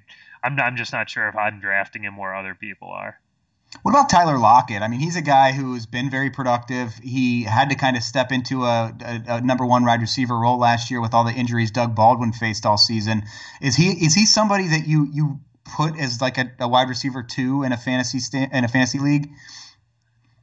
I'm I'm just not sure if I'm drafting him where other people are. What about Tyler Lockett? I mean, he's a guy who's been very productive. He had to kind of step into a, a, a, number one wide receiver role last year with all the injuries Doug Baldwin faced all season. Is he is he somebody that you you put as like a, a wide receiver two in a fantasy sta- in a fantasy league?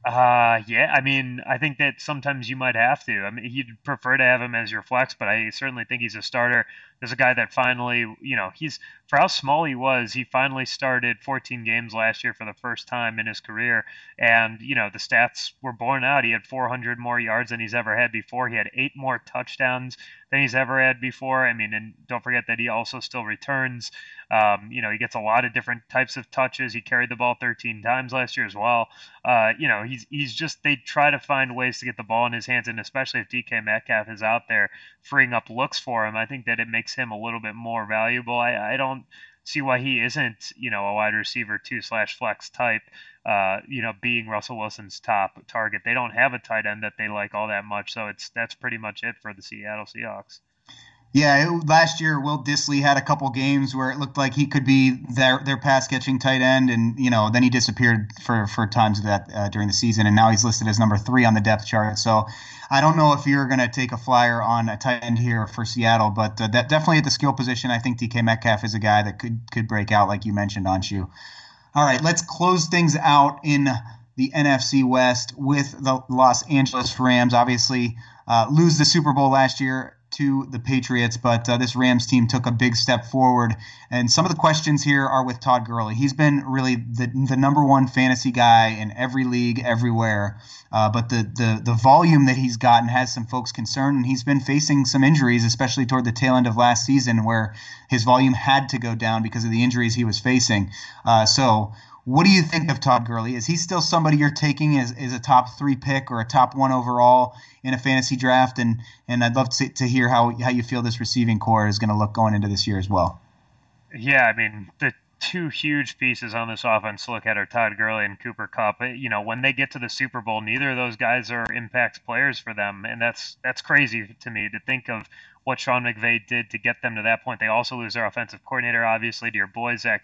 Uh, yeah. I mean, I think that sometimes you might have to. I mean, you'd prefer to have him as your flex, but I certainly think he's a starter. There's a guy that finally, you know, he's for how small he was, he finally started 14 games last year for the first time in his career, and you know the stats were borne out. He had 400 more yards than he's ever had before. He had eight more touchdowns than he's ever had before. I mean, and don't forget that he also still returns. Um, you know, he gets a lot of different types of touches. He carried the ball 13 times last year as well. Uh, you know, he's he's just they try to find ways to get the ball in his hands, and especially if DK Metcalf is out there freeing up looks for him, I think that it makes him a little bit more valuable. I, I don't see why he isn't, you know, a wide receiver two slash flex type. Uh, you know, being Russell Wilson's top target. They don't have a tight end that they like all that much, so it's that's pretty much it for the Seattle Seahawks. Yeah, it, last year Will Dissly had a couple games where it looked like he could be their their pass catching tight end, and you know then he disappeared for for times of that uh, during the season, and now he's listed as number three on the depth chart. So I don't know if you're going to take a flyer on a tight end here for Seattle, but uh, that definitely at the skill position, I think DK Metcalf is a guy that could could break out like you mentioned, Anshu. All right, let's close things out in the NFC West with the Los Angeles Rams. Obviously, uh, lose the Super Bowl last year to the Patriots, but uh, this Rams team took a big step forward. And some of the questions here are with Todd Gurley. He's been really the, the number one fantasy guy in every league, everywhere. Uh, but the, the the volume that he's gotten has some folks concerned, and he's been facing some injuries, especially toward the tail end of last season, where his volume had to go down because of the injuries he was facing. Uh, so what do you think of Todd Gurley? Is he still somebody you're taking as, as a top three pick or a top one overall in a fantasy draft? And and I'd love to, to hear how how you feel this receiving core is going to look going into this year as well. Yeah, I mean the two huge pieces on this offense to look at are Todd Gurley and Cooper Kupp. You know, when they get to the Super Bowl, neither of those guys are impact players for them, and that's that's crazy to me to think of what Sean McVay did to get them to that point. They also lose their offensive coordinator, obviously, to your boy Zac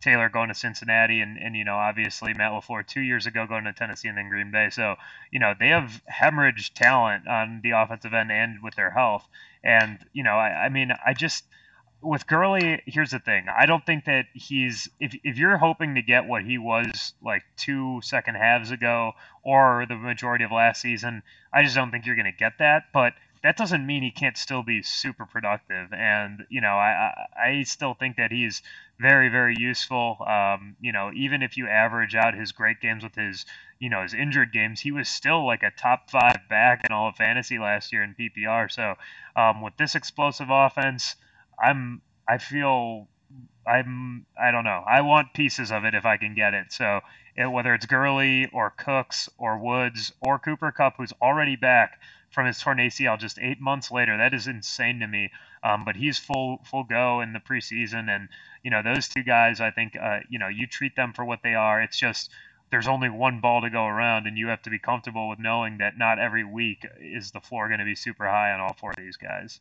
Taylor going to Cincinnati, and, and you know obviously Matt LaFleur two years ago going to Tennessee and then Green Bay. So you know they have hemorrhaged talent on the offensive end and with their health. And you know I, I mean I just with Gurley, here's the thing. I don't think that he's if if you're hoping to get what he was like two second halves ago or the majority of last season, I just don't think you're going to get that. But that doesn't mean he can't still be super productive. And you know, I I, still think that he's very very useful. Um, you know, even if you average out his great games with his you know his injured games, he was still like a top five back in all of fantasy last year in PPR. So um, with this explosive offense, I'm I feel I'm I don't know. I want pieces of it if I can get it. So it, whether it's Gurley or Cooks or Woods or Cooper Kupp, who's already back from his torn ACL just eight months later. That is insane to me. Um, but he's full full go in the preseason, and you know those two guys. I think uh, you know you treat them for what they are. It's just there's only one ball to go around, and you have to be comfortable with knowing that not every week is the floor going to be super high on all four of these guys.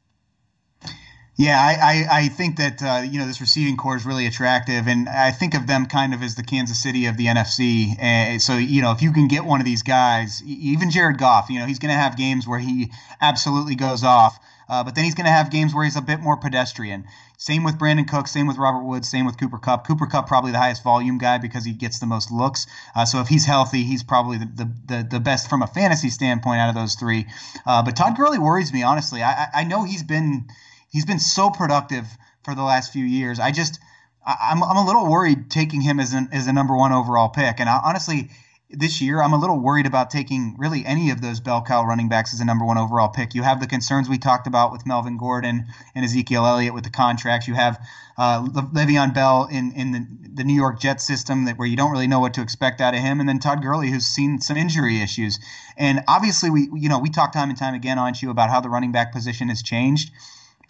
Yeah, I, I, I think that uh, you know this receiving core is really attractive, and I think of them kind of as the Kansas City of the NFC. And so you know if you can get one of these guys, even Jared Goff, you know he's going to have games where he absolutely goes off, uh, but then he's going to have games where he's a bit more pedestrian. Same with Brandin Cooks, same with Robert Woods, same with Cooper Kupp. Cooper Kupp probably the highest volume guy because he gets the most looks. Uh, so if he's healthy, he's probably the, the, the, the, best from a fantasy standpoint out of those three. Uh, but Todd Gurley worries me honestly. I, I know he's been he's been so productive for the last few years. I just I'm I'm a little worried taking him as an as a number one overall pick. And I, honestly, this year I'm a little worried about taking really any of those bell cow running backs as a number one overall pick. You have the concerns we talked about with Melvin Gordon and Ezekiel Elliott with the contracts. You have uh, Le'Veon Bell in in the, the New York Jets system that where you don't really know what to expect out of him, and then Todd Gurley who's seen some injury issues. And obviously we you know we talk time and time again on you about how the running back position has changed.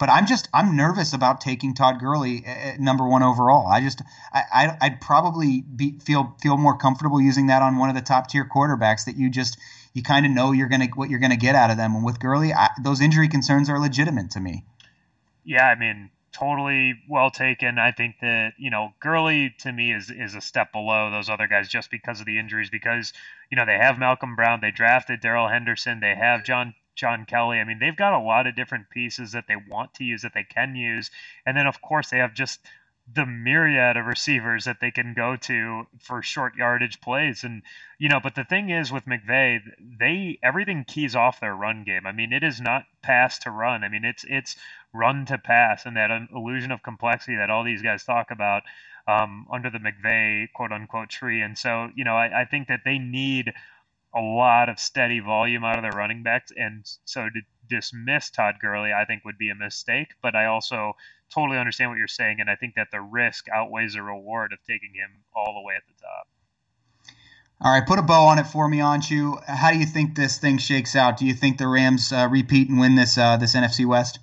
But I'm just I'm nervous about taking Todd Gurley at number one overall. I just I, I would probably be feel feel more comfortable using that on one of the top tier quarterbacks that you just you kind of know you're gonna what you're gonna get out of them. And with Gurley, I, those injury concerns are legitimate to me. Yeah, I mean, totally well taken. I think that you know Gurley to me is is a step below those other guys just because of the injuries. Because you know they have Malcolm Brown, they drafted Darrell Henderson, they have John John Kelly. I mean, they've got a lot of different pieces that they want to use that they can use, and then of course they have just the myriad of receivers that they can go to for short yardage plays. And you know but the thing is with McVay they everything keys off their run game. I mean it is not pass to run. I mean it's it's run to pass and that illusion of complexity that all these guys talk about um, under the McVay quote unquote tree. And so you know I, I think that they need a lot of steady volume out of their running backs, and so to dismiss Todd Gurley, I think would be a mistake. But I also totally understand what you're saying, and I think that the risk outweighs the reward of taking him all the way at the top. All right, put a bow on it for me, Anshu. How do you think this thing shakes out? Do you think the Rams uh, repeat and win this uh, this NFC West?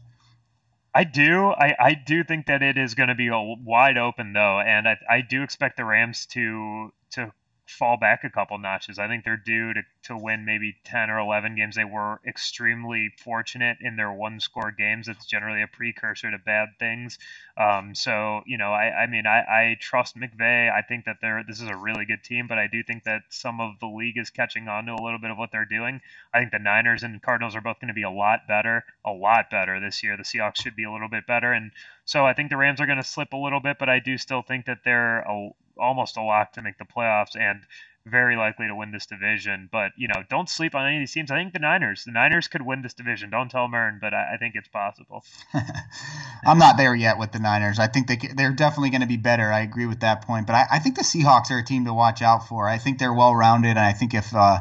I do. I, I do think that it is going to be a wide open though, and I, I do expect the Rams to to fall back a couple notches. I think they're due to, to win maybe 10 or 11 games. They were extremely fortunate in their one score games. It's generally a precursor to bad things. Um, so, you know, I, I mean, I, I trust McVay. I think that they're, this is a really good team, but I do think that some of the league is catching on to a little bit of what they're doing. I think the Niners and Cardinals are both going to be a lot better, a lot better this year. The Seahawks should be a little bit better. And so I think the Rams are going to slip a little bit, but I do still think that they're a, almost a lock to make the playoffs and very likely to win this division. But you know, don't sleep on any of these teams. I think the Niners, the Niners could win this division. Don't tell Mern, but I, I think it's possible. I'm not there yet with the Niners. I think they they're definitely going to be better. I agree with that point. But I, I, think the Seahawks are a team to watch out for. I think they're well rounded, and I think if uh,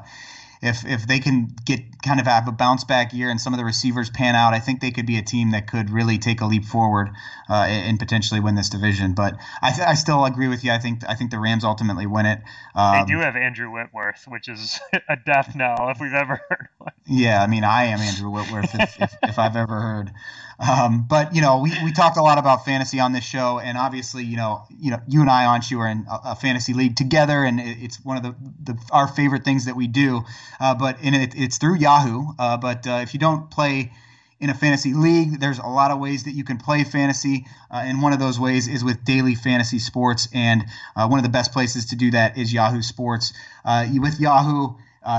if if they can get kind of have a bounce back year and some of the receivers pan out, I think they could be a team that could really take a leap forward uh, and potentially win this division. But I, th- I still agree with you. I think I think the Rams ultimately win it. Um, they do have Andrew Whitworth, which is a death knell if we've ever heard one. Yeah, I mean, I am Andrew Whitworth if, if, if I've ever heard. Um, but you know, we, we talk a lot about fantasy on this show, and obviously, you know, you know, you and I, Anshu, are in a, a fantasy league together, and it, it's one of the, the our favorite things that we do. Uh, but in it, it's through Yahoo. Uh, but uh, if you don't play in a fantasy league, there's a lot of ways that you can play fantasy, uh, and one of those ways is with daily fantasy sports. And uh, one of the best places to do that is Yahoo Sports. Uh, with Yahoo,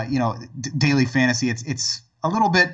you know, d- daily fantasy, it's it's a little bit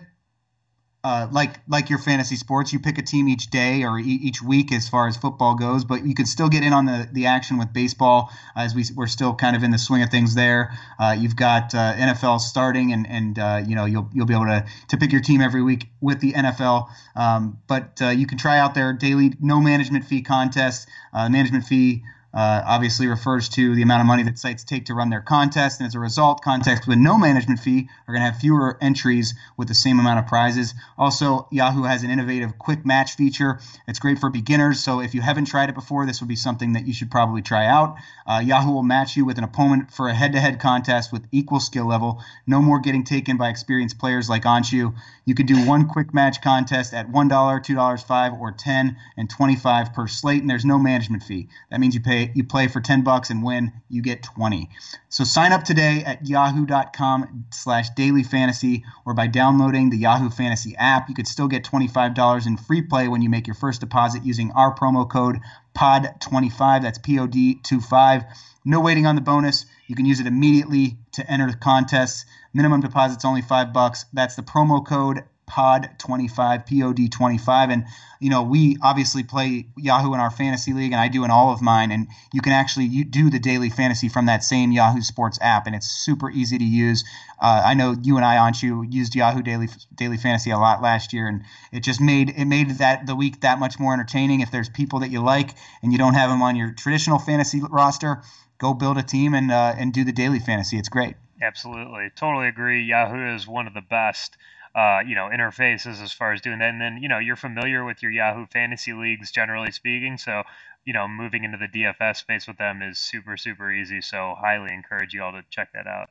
uh, like like your fantasy sports, you pick a team each day or e- each week as far as football goes, but you can still get in on the, the action with baseball as we we're still kind of in the swing of things there. Uh, you've got uh, NFL starting, and and uh, you know you'll you'll be able to to pick your team every week with the NFL. Um, but uh, you can try out their daily no management fee contest. Uh, management fee uh, obviously refers to the amount of money that sites take to run their contest. And as a result, contests with no management fee are going to have fewer entries with the same amount of prizes. Also, Yahoo has an innovative quick match feature. It's great for beginners. So if you haven't tried it before, this would be something that you should probably try out. Uh, Yahoo will match you with an opponent for a head to head contest with equal skill level. No more getting taken by experienced players like Anshu. You can do one quick match contest at $1, $2, 5 or 10 and 25 per slate, and there's no management fee. That means you pay you play for 10 bucks and win you get 20 so sign up today at yahoo.com slash daily fantasy or by downloading the yahoo fantasy app. You could still get $25 in free play when you make your first deposit using our promo code pod25 that's pod25 no waiting on the bonus. You can use it immediately to enter the contest minimum deposit's only five bucks. That's the promo code pod 25 pod 25 and you know we obviously play yahoo in our fantasy league and i do in all of mine. And you can actually you do the daily fantasy from that same yahoo sports app and it's super easy to use. Uh, i know you and i Anshu used yahoo daily daily fantasy a lot last year and it just made it made that the week that much more entertaining. If there's people that you like and you don't have them on your traditional fantasy roster go build a team and uh, and do the daily fantasy. It's great. Absolutely. Totally agree. Yahoo is one of the best uh, you know, interfaces as far as doing that. And then, you know, you're familiar with your Yahoo fantasy leagues, generally speaking. So, you know, moving into the DFS space with them is super, super easy. So, highly encourage you all to check that out.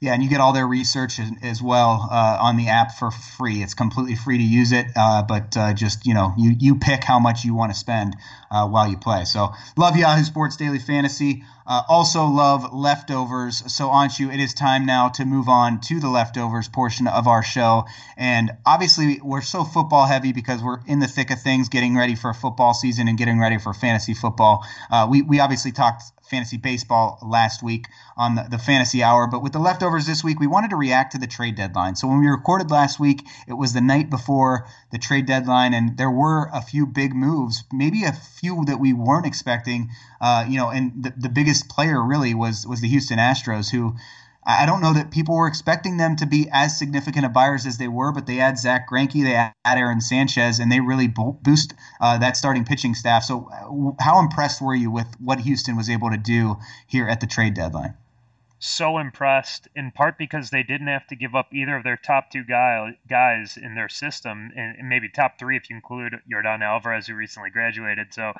Yeah, and you get all their research as, well uh, on the app for free. It's completely free to use it, uh, but uh, just you know, you you pick how much you want to spend uh, while you play. So love Yahoo Sports Daily Fantasy. Uh, also love leftovers. So Anshu, it is time now to move on to the leftovers portion of our show. And obviously, we're so football heavy because we're in the thick of things, getting ready for a football season and getting ready for fantasy football. Uh, we we obviously talked fantasy baseball last week on the, the fantasy hour. But with the leftovers this week, we wanted to react to the trade deadline. So when we recorded last week, it was the night before the trade deadline, and there were a few big moves, maybe a few that we weren't expecting. Uh, you know, and the, the biggest player really was was the Houston Astros, who I don't know that people were expecting them to be as significant of buyers as they were, but they add Zack Greinke, they add Aaron Sanchez, and they really boost uh, that starting pitching staff. So, how impressed were you with what Houston was able to do here at the trade deadline? So impressed, in part because they didn't have to give up either of their top two guy, guys in their system, and, maybe top three if you include Yordan Alvarez, who recently graduated. So,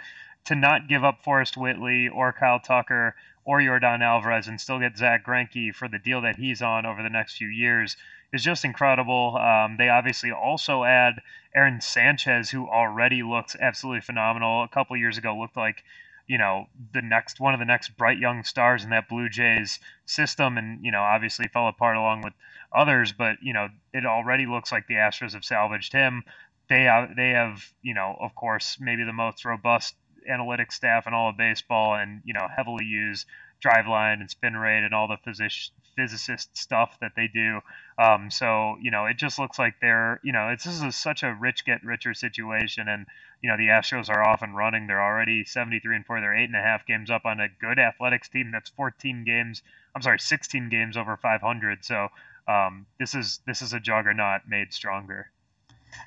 to not give up Forrest Whitley or Kyle Tucker or Yordan Alvarez and still get Zack Greinke for the deal that he's on over the next few years is just incredible. Um, they obviously also add Aaron Sanchez, who already looks absolutely phenomenal. A couple years ago, looked like you know the next one of the next bright young stars in that Blue Jays system, and you know obviously fell apart along with others. But you know it already looks like the Astros have salvaged him. They have, they have you know of course maybe the most robust analytics staff and all of baseball and you know heavily use driveline and spin rate and all the physic- physicist stuff that they do. Um, so you know it just looks like they're you know it's this is such a rich get richer situation and you know the Astros are off and running. They're already 73 and four. They're eight and a half games up on a good athletics team that's 14 games. I'm sorry, 16 games over 500. So um, this is this is a juggernaut made stronger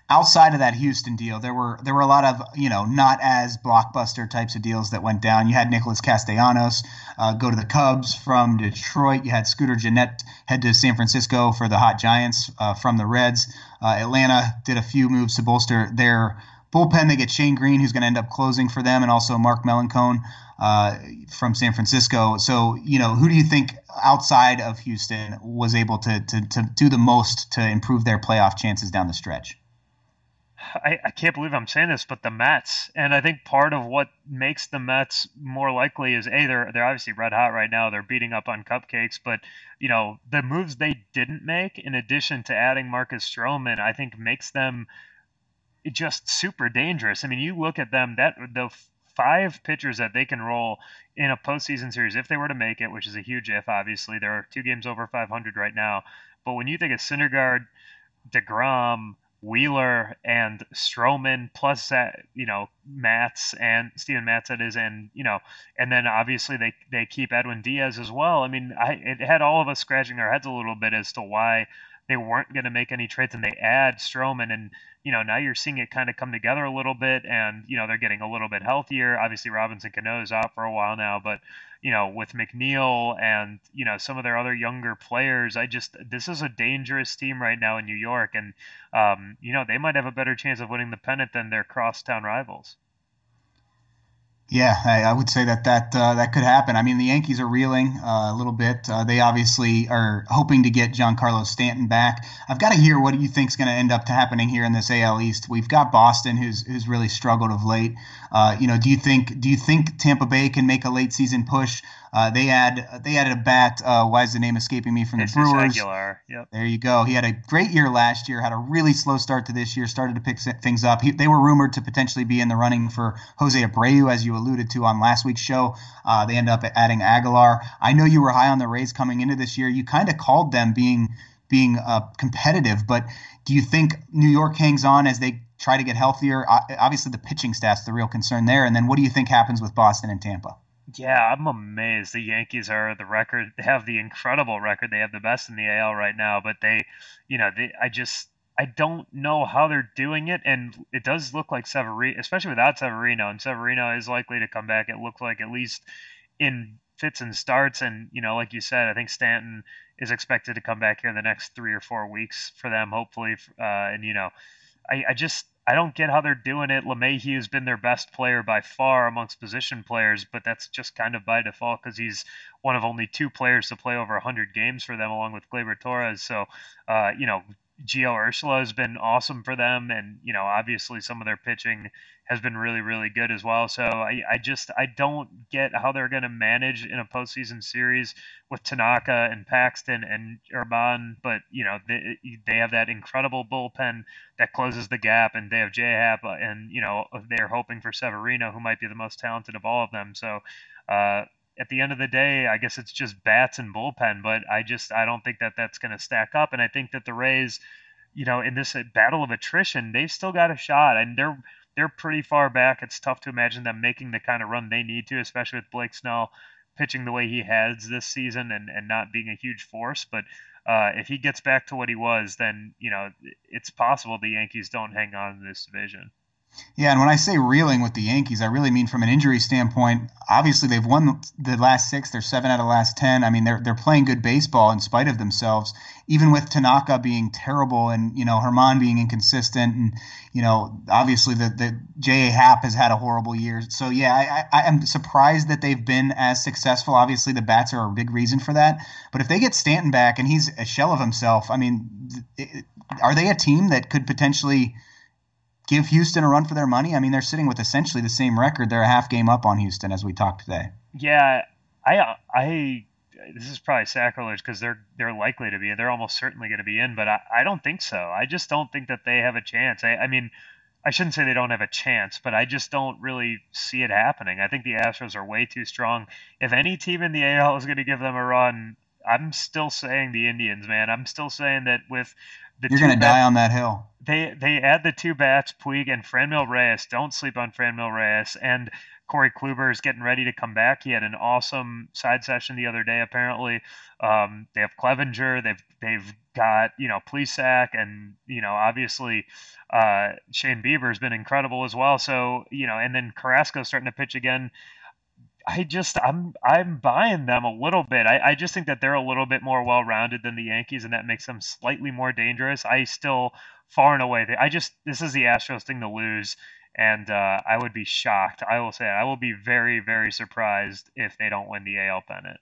outside of that Houston deal, there were there were a lot of you know not as blockbuster types of deals that went down. You had Nicholas Castellanos uh, go to the Cubs from Detroit. You had Scooter Gennett head to San Francisco for the Hot Giants uh, from the Reds. Uh, Atlanta did a few moves to bolster their bullpen. They get Shane Greene, who's going to end up closing for them, and also Mark Melancon uh, from San Francisco. So, you know, who do you think outside of Houston was able to, to, to do the most to improve their playoff chances down the stretch? I, I can't believe I'm saying this, but the Mets, and I think part of what makes the Mets more likely is a they're they're obviously red hot right now. They're beating up on cupcakes, but you know the moves they didn't make, in addition to adding Marcus Stroman, I think makes them just super dangerous. I mean, you look at them that the five pitchers that they can roll in a postseason series if they were to make it, which is a huge if. Obviously, there are two games over 500 right now, but when you think of Syndergaard, Degrom. Wheeler and Stroman plus that you know Matz and Steven Matz that is and you know and then obviously they they keep Edwin Diaz as well. I mean, I it had all of us scratching our heads a little bit as to why they weren't going to make any trades and they add Stroman and you know now you're seeing it kind of come together a little bit and you know they're getting a little bit healthier. Obviously Robinson Cano is out for a while now, but you know, with McNeil and you know some of their other younger players. I just this is a dangerous team right now in New York, and um, you know they might have a better chance of winning the pennant than their crosstown rivals. Yeah, I, I, would say that that uh, that could happen. I mean, the Yankees are reeling uh, a little bit. Uh, they obviously are hoping to get Giancarlo Stanton back. I've got to hear what do you think is going to end up happening here in this AL East. We've got Boston, who's who's really struggled of late. Uh, you know, do you think do you think Tampa Bay can make a late season push? Uh, they add they added a bat. Uh, why is the name escaping me from the Brewers? Aguilar. Yep. There you go. He had a great year last year. Had a really slow start to this year. Started to pick things up. He, they were rumored to potentially be in the running for Jose Abreu, as you alluded to on last week's show. Uh, they end up adding Aguilar. I know you were high on the Rays coming into this year. You kind of called them being being uh, competitive, but do you think New York hangs on as they try to get healthier? Obviously, the pitching staff's the real concern there. And then what do you think happens with Boston and Tampa? Yeah, I'm amazed. The Yankees are the record. They have the incredible record. They have the best in the AL right now. But they, you know, they, I just I don't know how they're doing it, and it does look like Severino, especially without Severino, and Severino is likely to come back. It looks like at least in fits and starts, and you know, like you said, I think Stanton is expected to come back here in the next three or four weeks for them, hopefully. Uh, and you know, I, I just I don't get how they're doing it. LeMahieu has been their best player by far amongst position players, but that's just kind of by default because he's one of only two players to play over 100 games for them, along with Gleyber Torres. So, uh, you know, Gio Urshela has been awesome for them, and you know, obviously some of their pitching has been really, really good as well. So I, I just I don't get how they're going to manage in a postseason series with Tanaka and Paxton and Urban, but you know they, they have that incredible bullpen that closes the gap, and they have J Happ, and you know they're hoping for Severino, who might be the most talented of all of them. So. Uh, at the end of the day, I guess it's just bats and bullpen, but I just I don't think that that's going to stack up, and I think that the Rays, you know, in this battle of attrition, they've still got a shot, and they're they're pretty far back. It's tough to imagine them making the kind of run they need to, especially with Blake Snell pitching the way he has this season and, and not being a huge force. But uh, if he gets back to what he was, then you know it's possible the Yankees don't hang on in this division. Yeah, and when I say reeling with the Yankees, I really mean from an injury standpoint. Obviously, they've won the last six. They're seven out of the last ten. I mean, they're they're playing good baseball in spite of themselves. Even with Tanaka being terrible and you know Herman being inconsistent, and you know obviously the the J. A. Happ has had a horrible year. So yeah, I, I am surprised that they've been as successful. Obviously, the bats are a big reason for that. But if they get Stanton back and he's a shell of himself, I mean, are they a team that could potentially? Give Houston a run for their money? I mean, they're sitting with essentially the same record. They're a half game up on Houston as we talked today. Yeah, I I this is probably sacrilege because they're they're likely to be. They're almost certainly going to be in, but I, I don't think so. I just don't think that they have a chance. I, I mean, I shouldn't say they don't have a chance, but I just don't really see it happening. I think the Astros are way too strong. If any team in the AL is going to give them a run, I'm still saying the Indians, man. I'm still saying that with the You're going to die on that hill. They they add the two bats, Puig and Franmil Reyes. Don't sleep on Franmil Reyes. And Corey Kluber is getting ready to come back. He had an awesome side session the other day. Apparently, um, they have Clevinger. They've they've got you know Plesac, and you know obviously uh, Shane Bieber has been incredible as well. So you know, and then Carrasco starting to pitch again. I just I'm I'm buying them a little bit. I, I just think that they're a little bit more well rounded than the Yankees, and that makes them slightly more dangerous. I still far and away. I just this is the Astros thing to lose, and uh, I would be shocked. I will say I will be very very surprised if they don't win the AL pennant.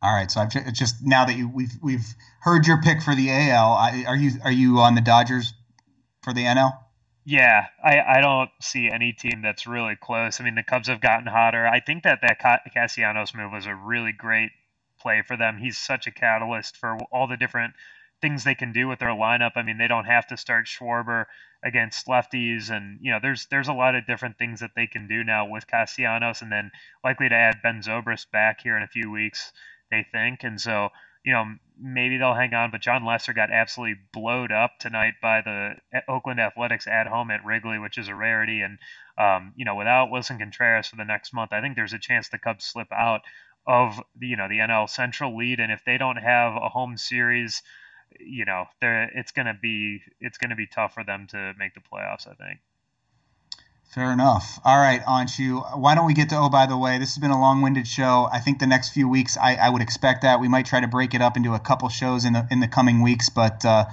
All right, so I've just, just now that you we've we've heard your pick for the AL. I, are you are you on the Dodgers for the NL? Yeah, I, I don't see any team that's really close. I mean, the Cubs have gotten hotter. I think that that Castellanos move was a really great play for them. He's such a catalyst for all the different things they can do with their lineup. I mean, they don't have to start Schwarber against lefties, and you know, there's there's a lot of different things that they can do now with Castellanos, and then likely to add Ben Zobrist back here in a few weeks. They think, and so you know, maybe they'll hang on. But Jon Lester got absolutely blowed up tonight by the Oakland Athletics at home at Wrigley, which is a rarity. And um, you know, without Willson Contreras for the next month, I think there's a chance the Cubs slip out of the you know the NL Central lead. And if they don't have a home series, you know, it's gonna be it's gonna be tough for them to make the playoffs. I think. Fair enough. All right, Anshu, why don't we get to Oh, by the way, this has been a long winded show. I think the next few weeks, I, I, would expect that. We might try to break it up into a couple shows in the, in the coming weeks, but uh,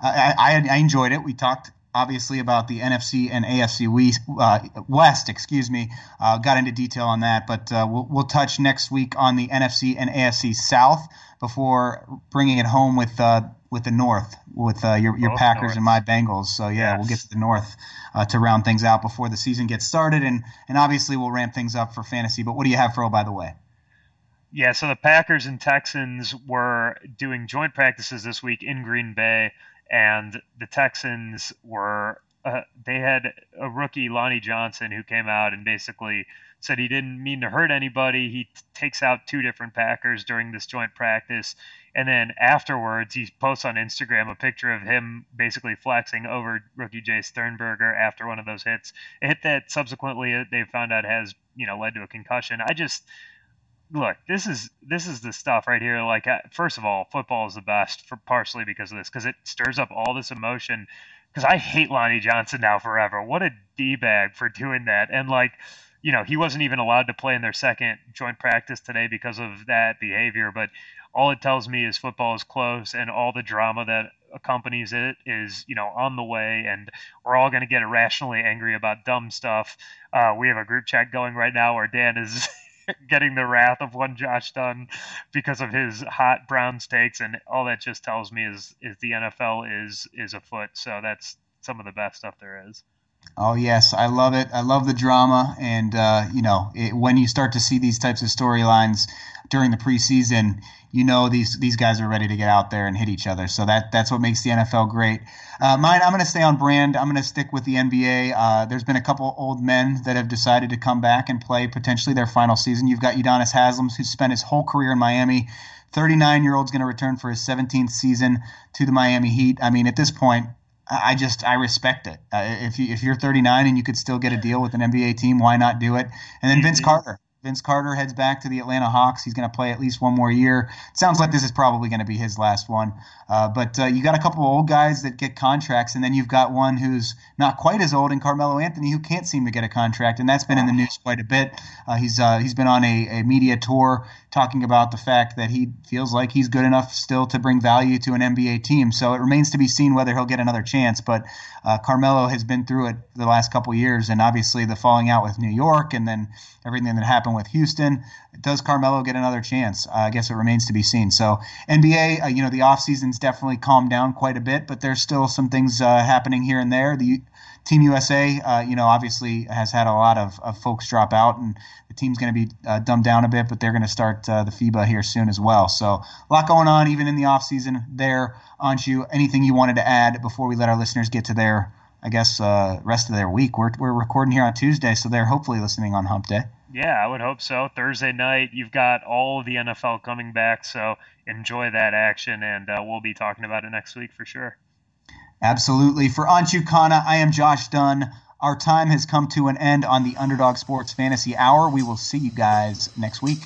I, I, I, enjoyed it. We talked obviously about the NFC and AFC West, uh, West excuse me. Uh, got into detail on that, but uh, we'll, we'll touch next week on the NFC and AFC South before bringing it home with uh, with the North, with uh, your, your Packers North. and my Bengals. So yeah, yes. we'll get to the North uh, to round things out before the season gets started, and and obviously we'll ramp things up for fantasy. But what do you have, Fro? By the way. Yeah, so the Packers and Texans were doing joint practices this week in Green Bay and the Texans were uh, they had a rookie Lonnie Johnson who came out and basically said he didn't mean to hurt anybody. He t- takes out two different Packers during this joint practice, and then afterwards he posts on Instagram a picture of him basically flexing over rookie Jace Sternberger after one of those hits. A hit that subsequently they found out has you know led to a concussion. I just look, this is this is the stuff right here. Like, uh, first of all, football is the best for partially because of this, because it stirs up all this emotion. Because I hate Lonnie Johnson now forever. What a d bag for doing that, and like, you know, he wasn't even allowed to play in their second joint practice today because of that behavior. But all it tells me is football is close, and all the drama that accompanies it is, you know, on the way, and we're all going to get irrationally angry about dumb stuff. Uh, we have a group chat going right now where Dan is getting the wrath of one Josh Dunn because of his hot Browns takes, and all that just tells me is is the NFL is is afoot. So that's some of the best stuff there is. Oh yes, I love it. I love the drama, and uh, you know it, when you start to see these types of storylines during the preseason, you know these these guys are ready to get out there and hit each other. So that that's what makes the NFL great. Uh, mine, I'm going to stay on brand. I'm going to stick with the NBA. Uh, there's been a couple old men that have decided to come back and play potentially their final season. You've got Udonis Haslem, who spent his whole career in Miami. 39 year old's going to return for his 17th season to the Miami Heat. I mean, at this point, I just I respect it. Uh, if you if you're 39 and you could still get a deal with an NBA team, why not do it? And then Vince Carter, Vince Carter heads back to the Atlanta Hawks. He's going to play at least one more year. It sounds like this is probably going to be his last one. Uh, but uh, you got a couple of old guys that get contracts, and then you've got one who's not quite as old, in Carmelo Anthony, who can't seem to get a contract, and that's been in the news quite a bit. Uh, he's uh, he's been on a, a media tour talking about the fact that he feels like he's good enough still to bring value to an NBA team. So it remains to be seen whether he'll get another chance. But uh, Carmelo has been through it the last couple years, and obviously the falling out with New York, and then everything that happened with Houston. Does Carmelo get another chance? Uh, I guess it remains to be seen. So NBA, uh, you know, the off season's definitely calmed down quite a bit, but there's still some things uh, happening here and there. The Team USA, uh, you know, obviously has had a lot of, of folks drop out, and the team's going to be uh, dumbed down a bit, but they're going to start uh, the FIBA here soon as well. So a lot going on, even in the off season there. Anshu, anything you wanted to add before we let our listeners get to their, I guess, uh, rest of their week? We're, we're recording here on Tuesday, so they're hopefully listening on Hump Day. Yeah, I would hope so. Thursday night, you've got all of the NFL coming back, so enjoy that action, and uh, we'll be talking about it next week for sure. Absolutely. For Anshu I am Josh Dunn. Our time has come to an end on the Underdog Sports Fantasy Hour. We will see you guys next week.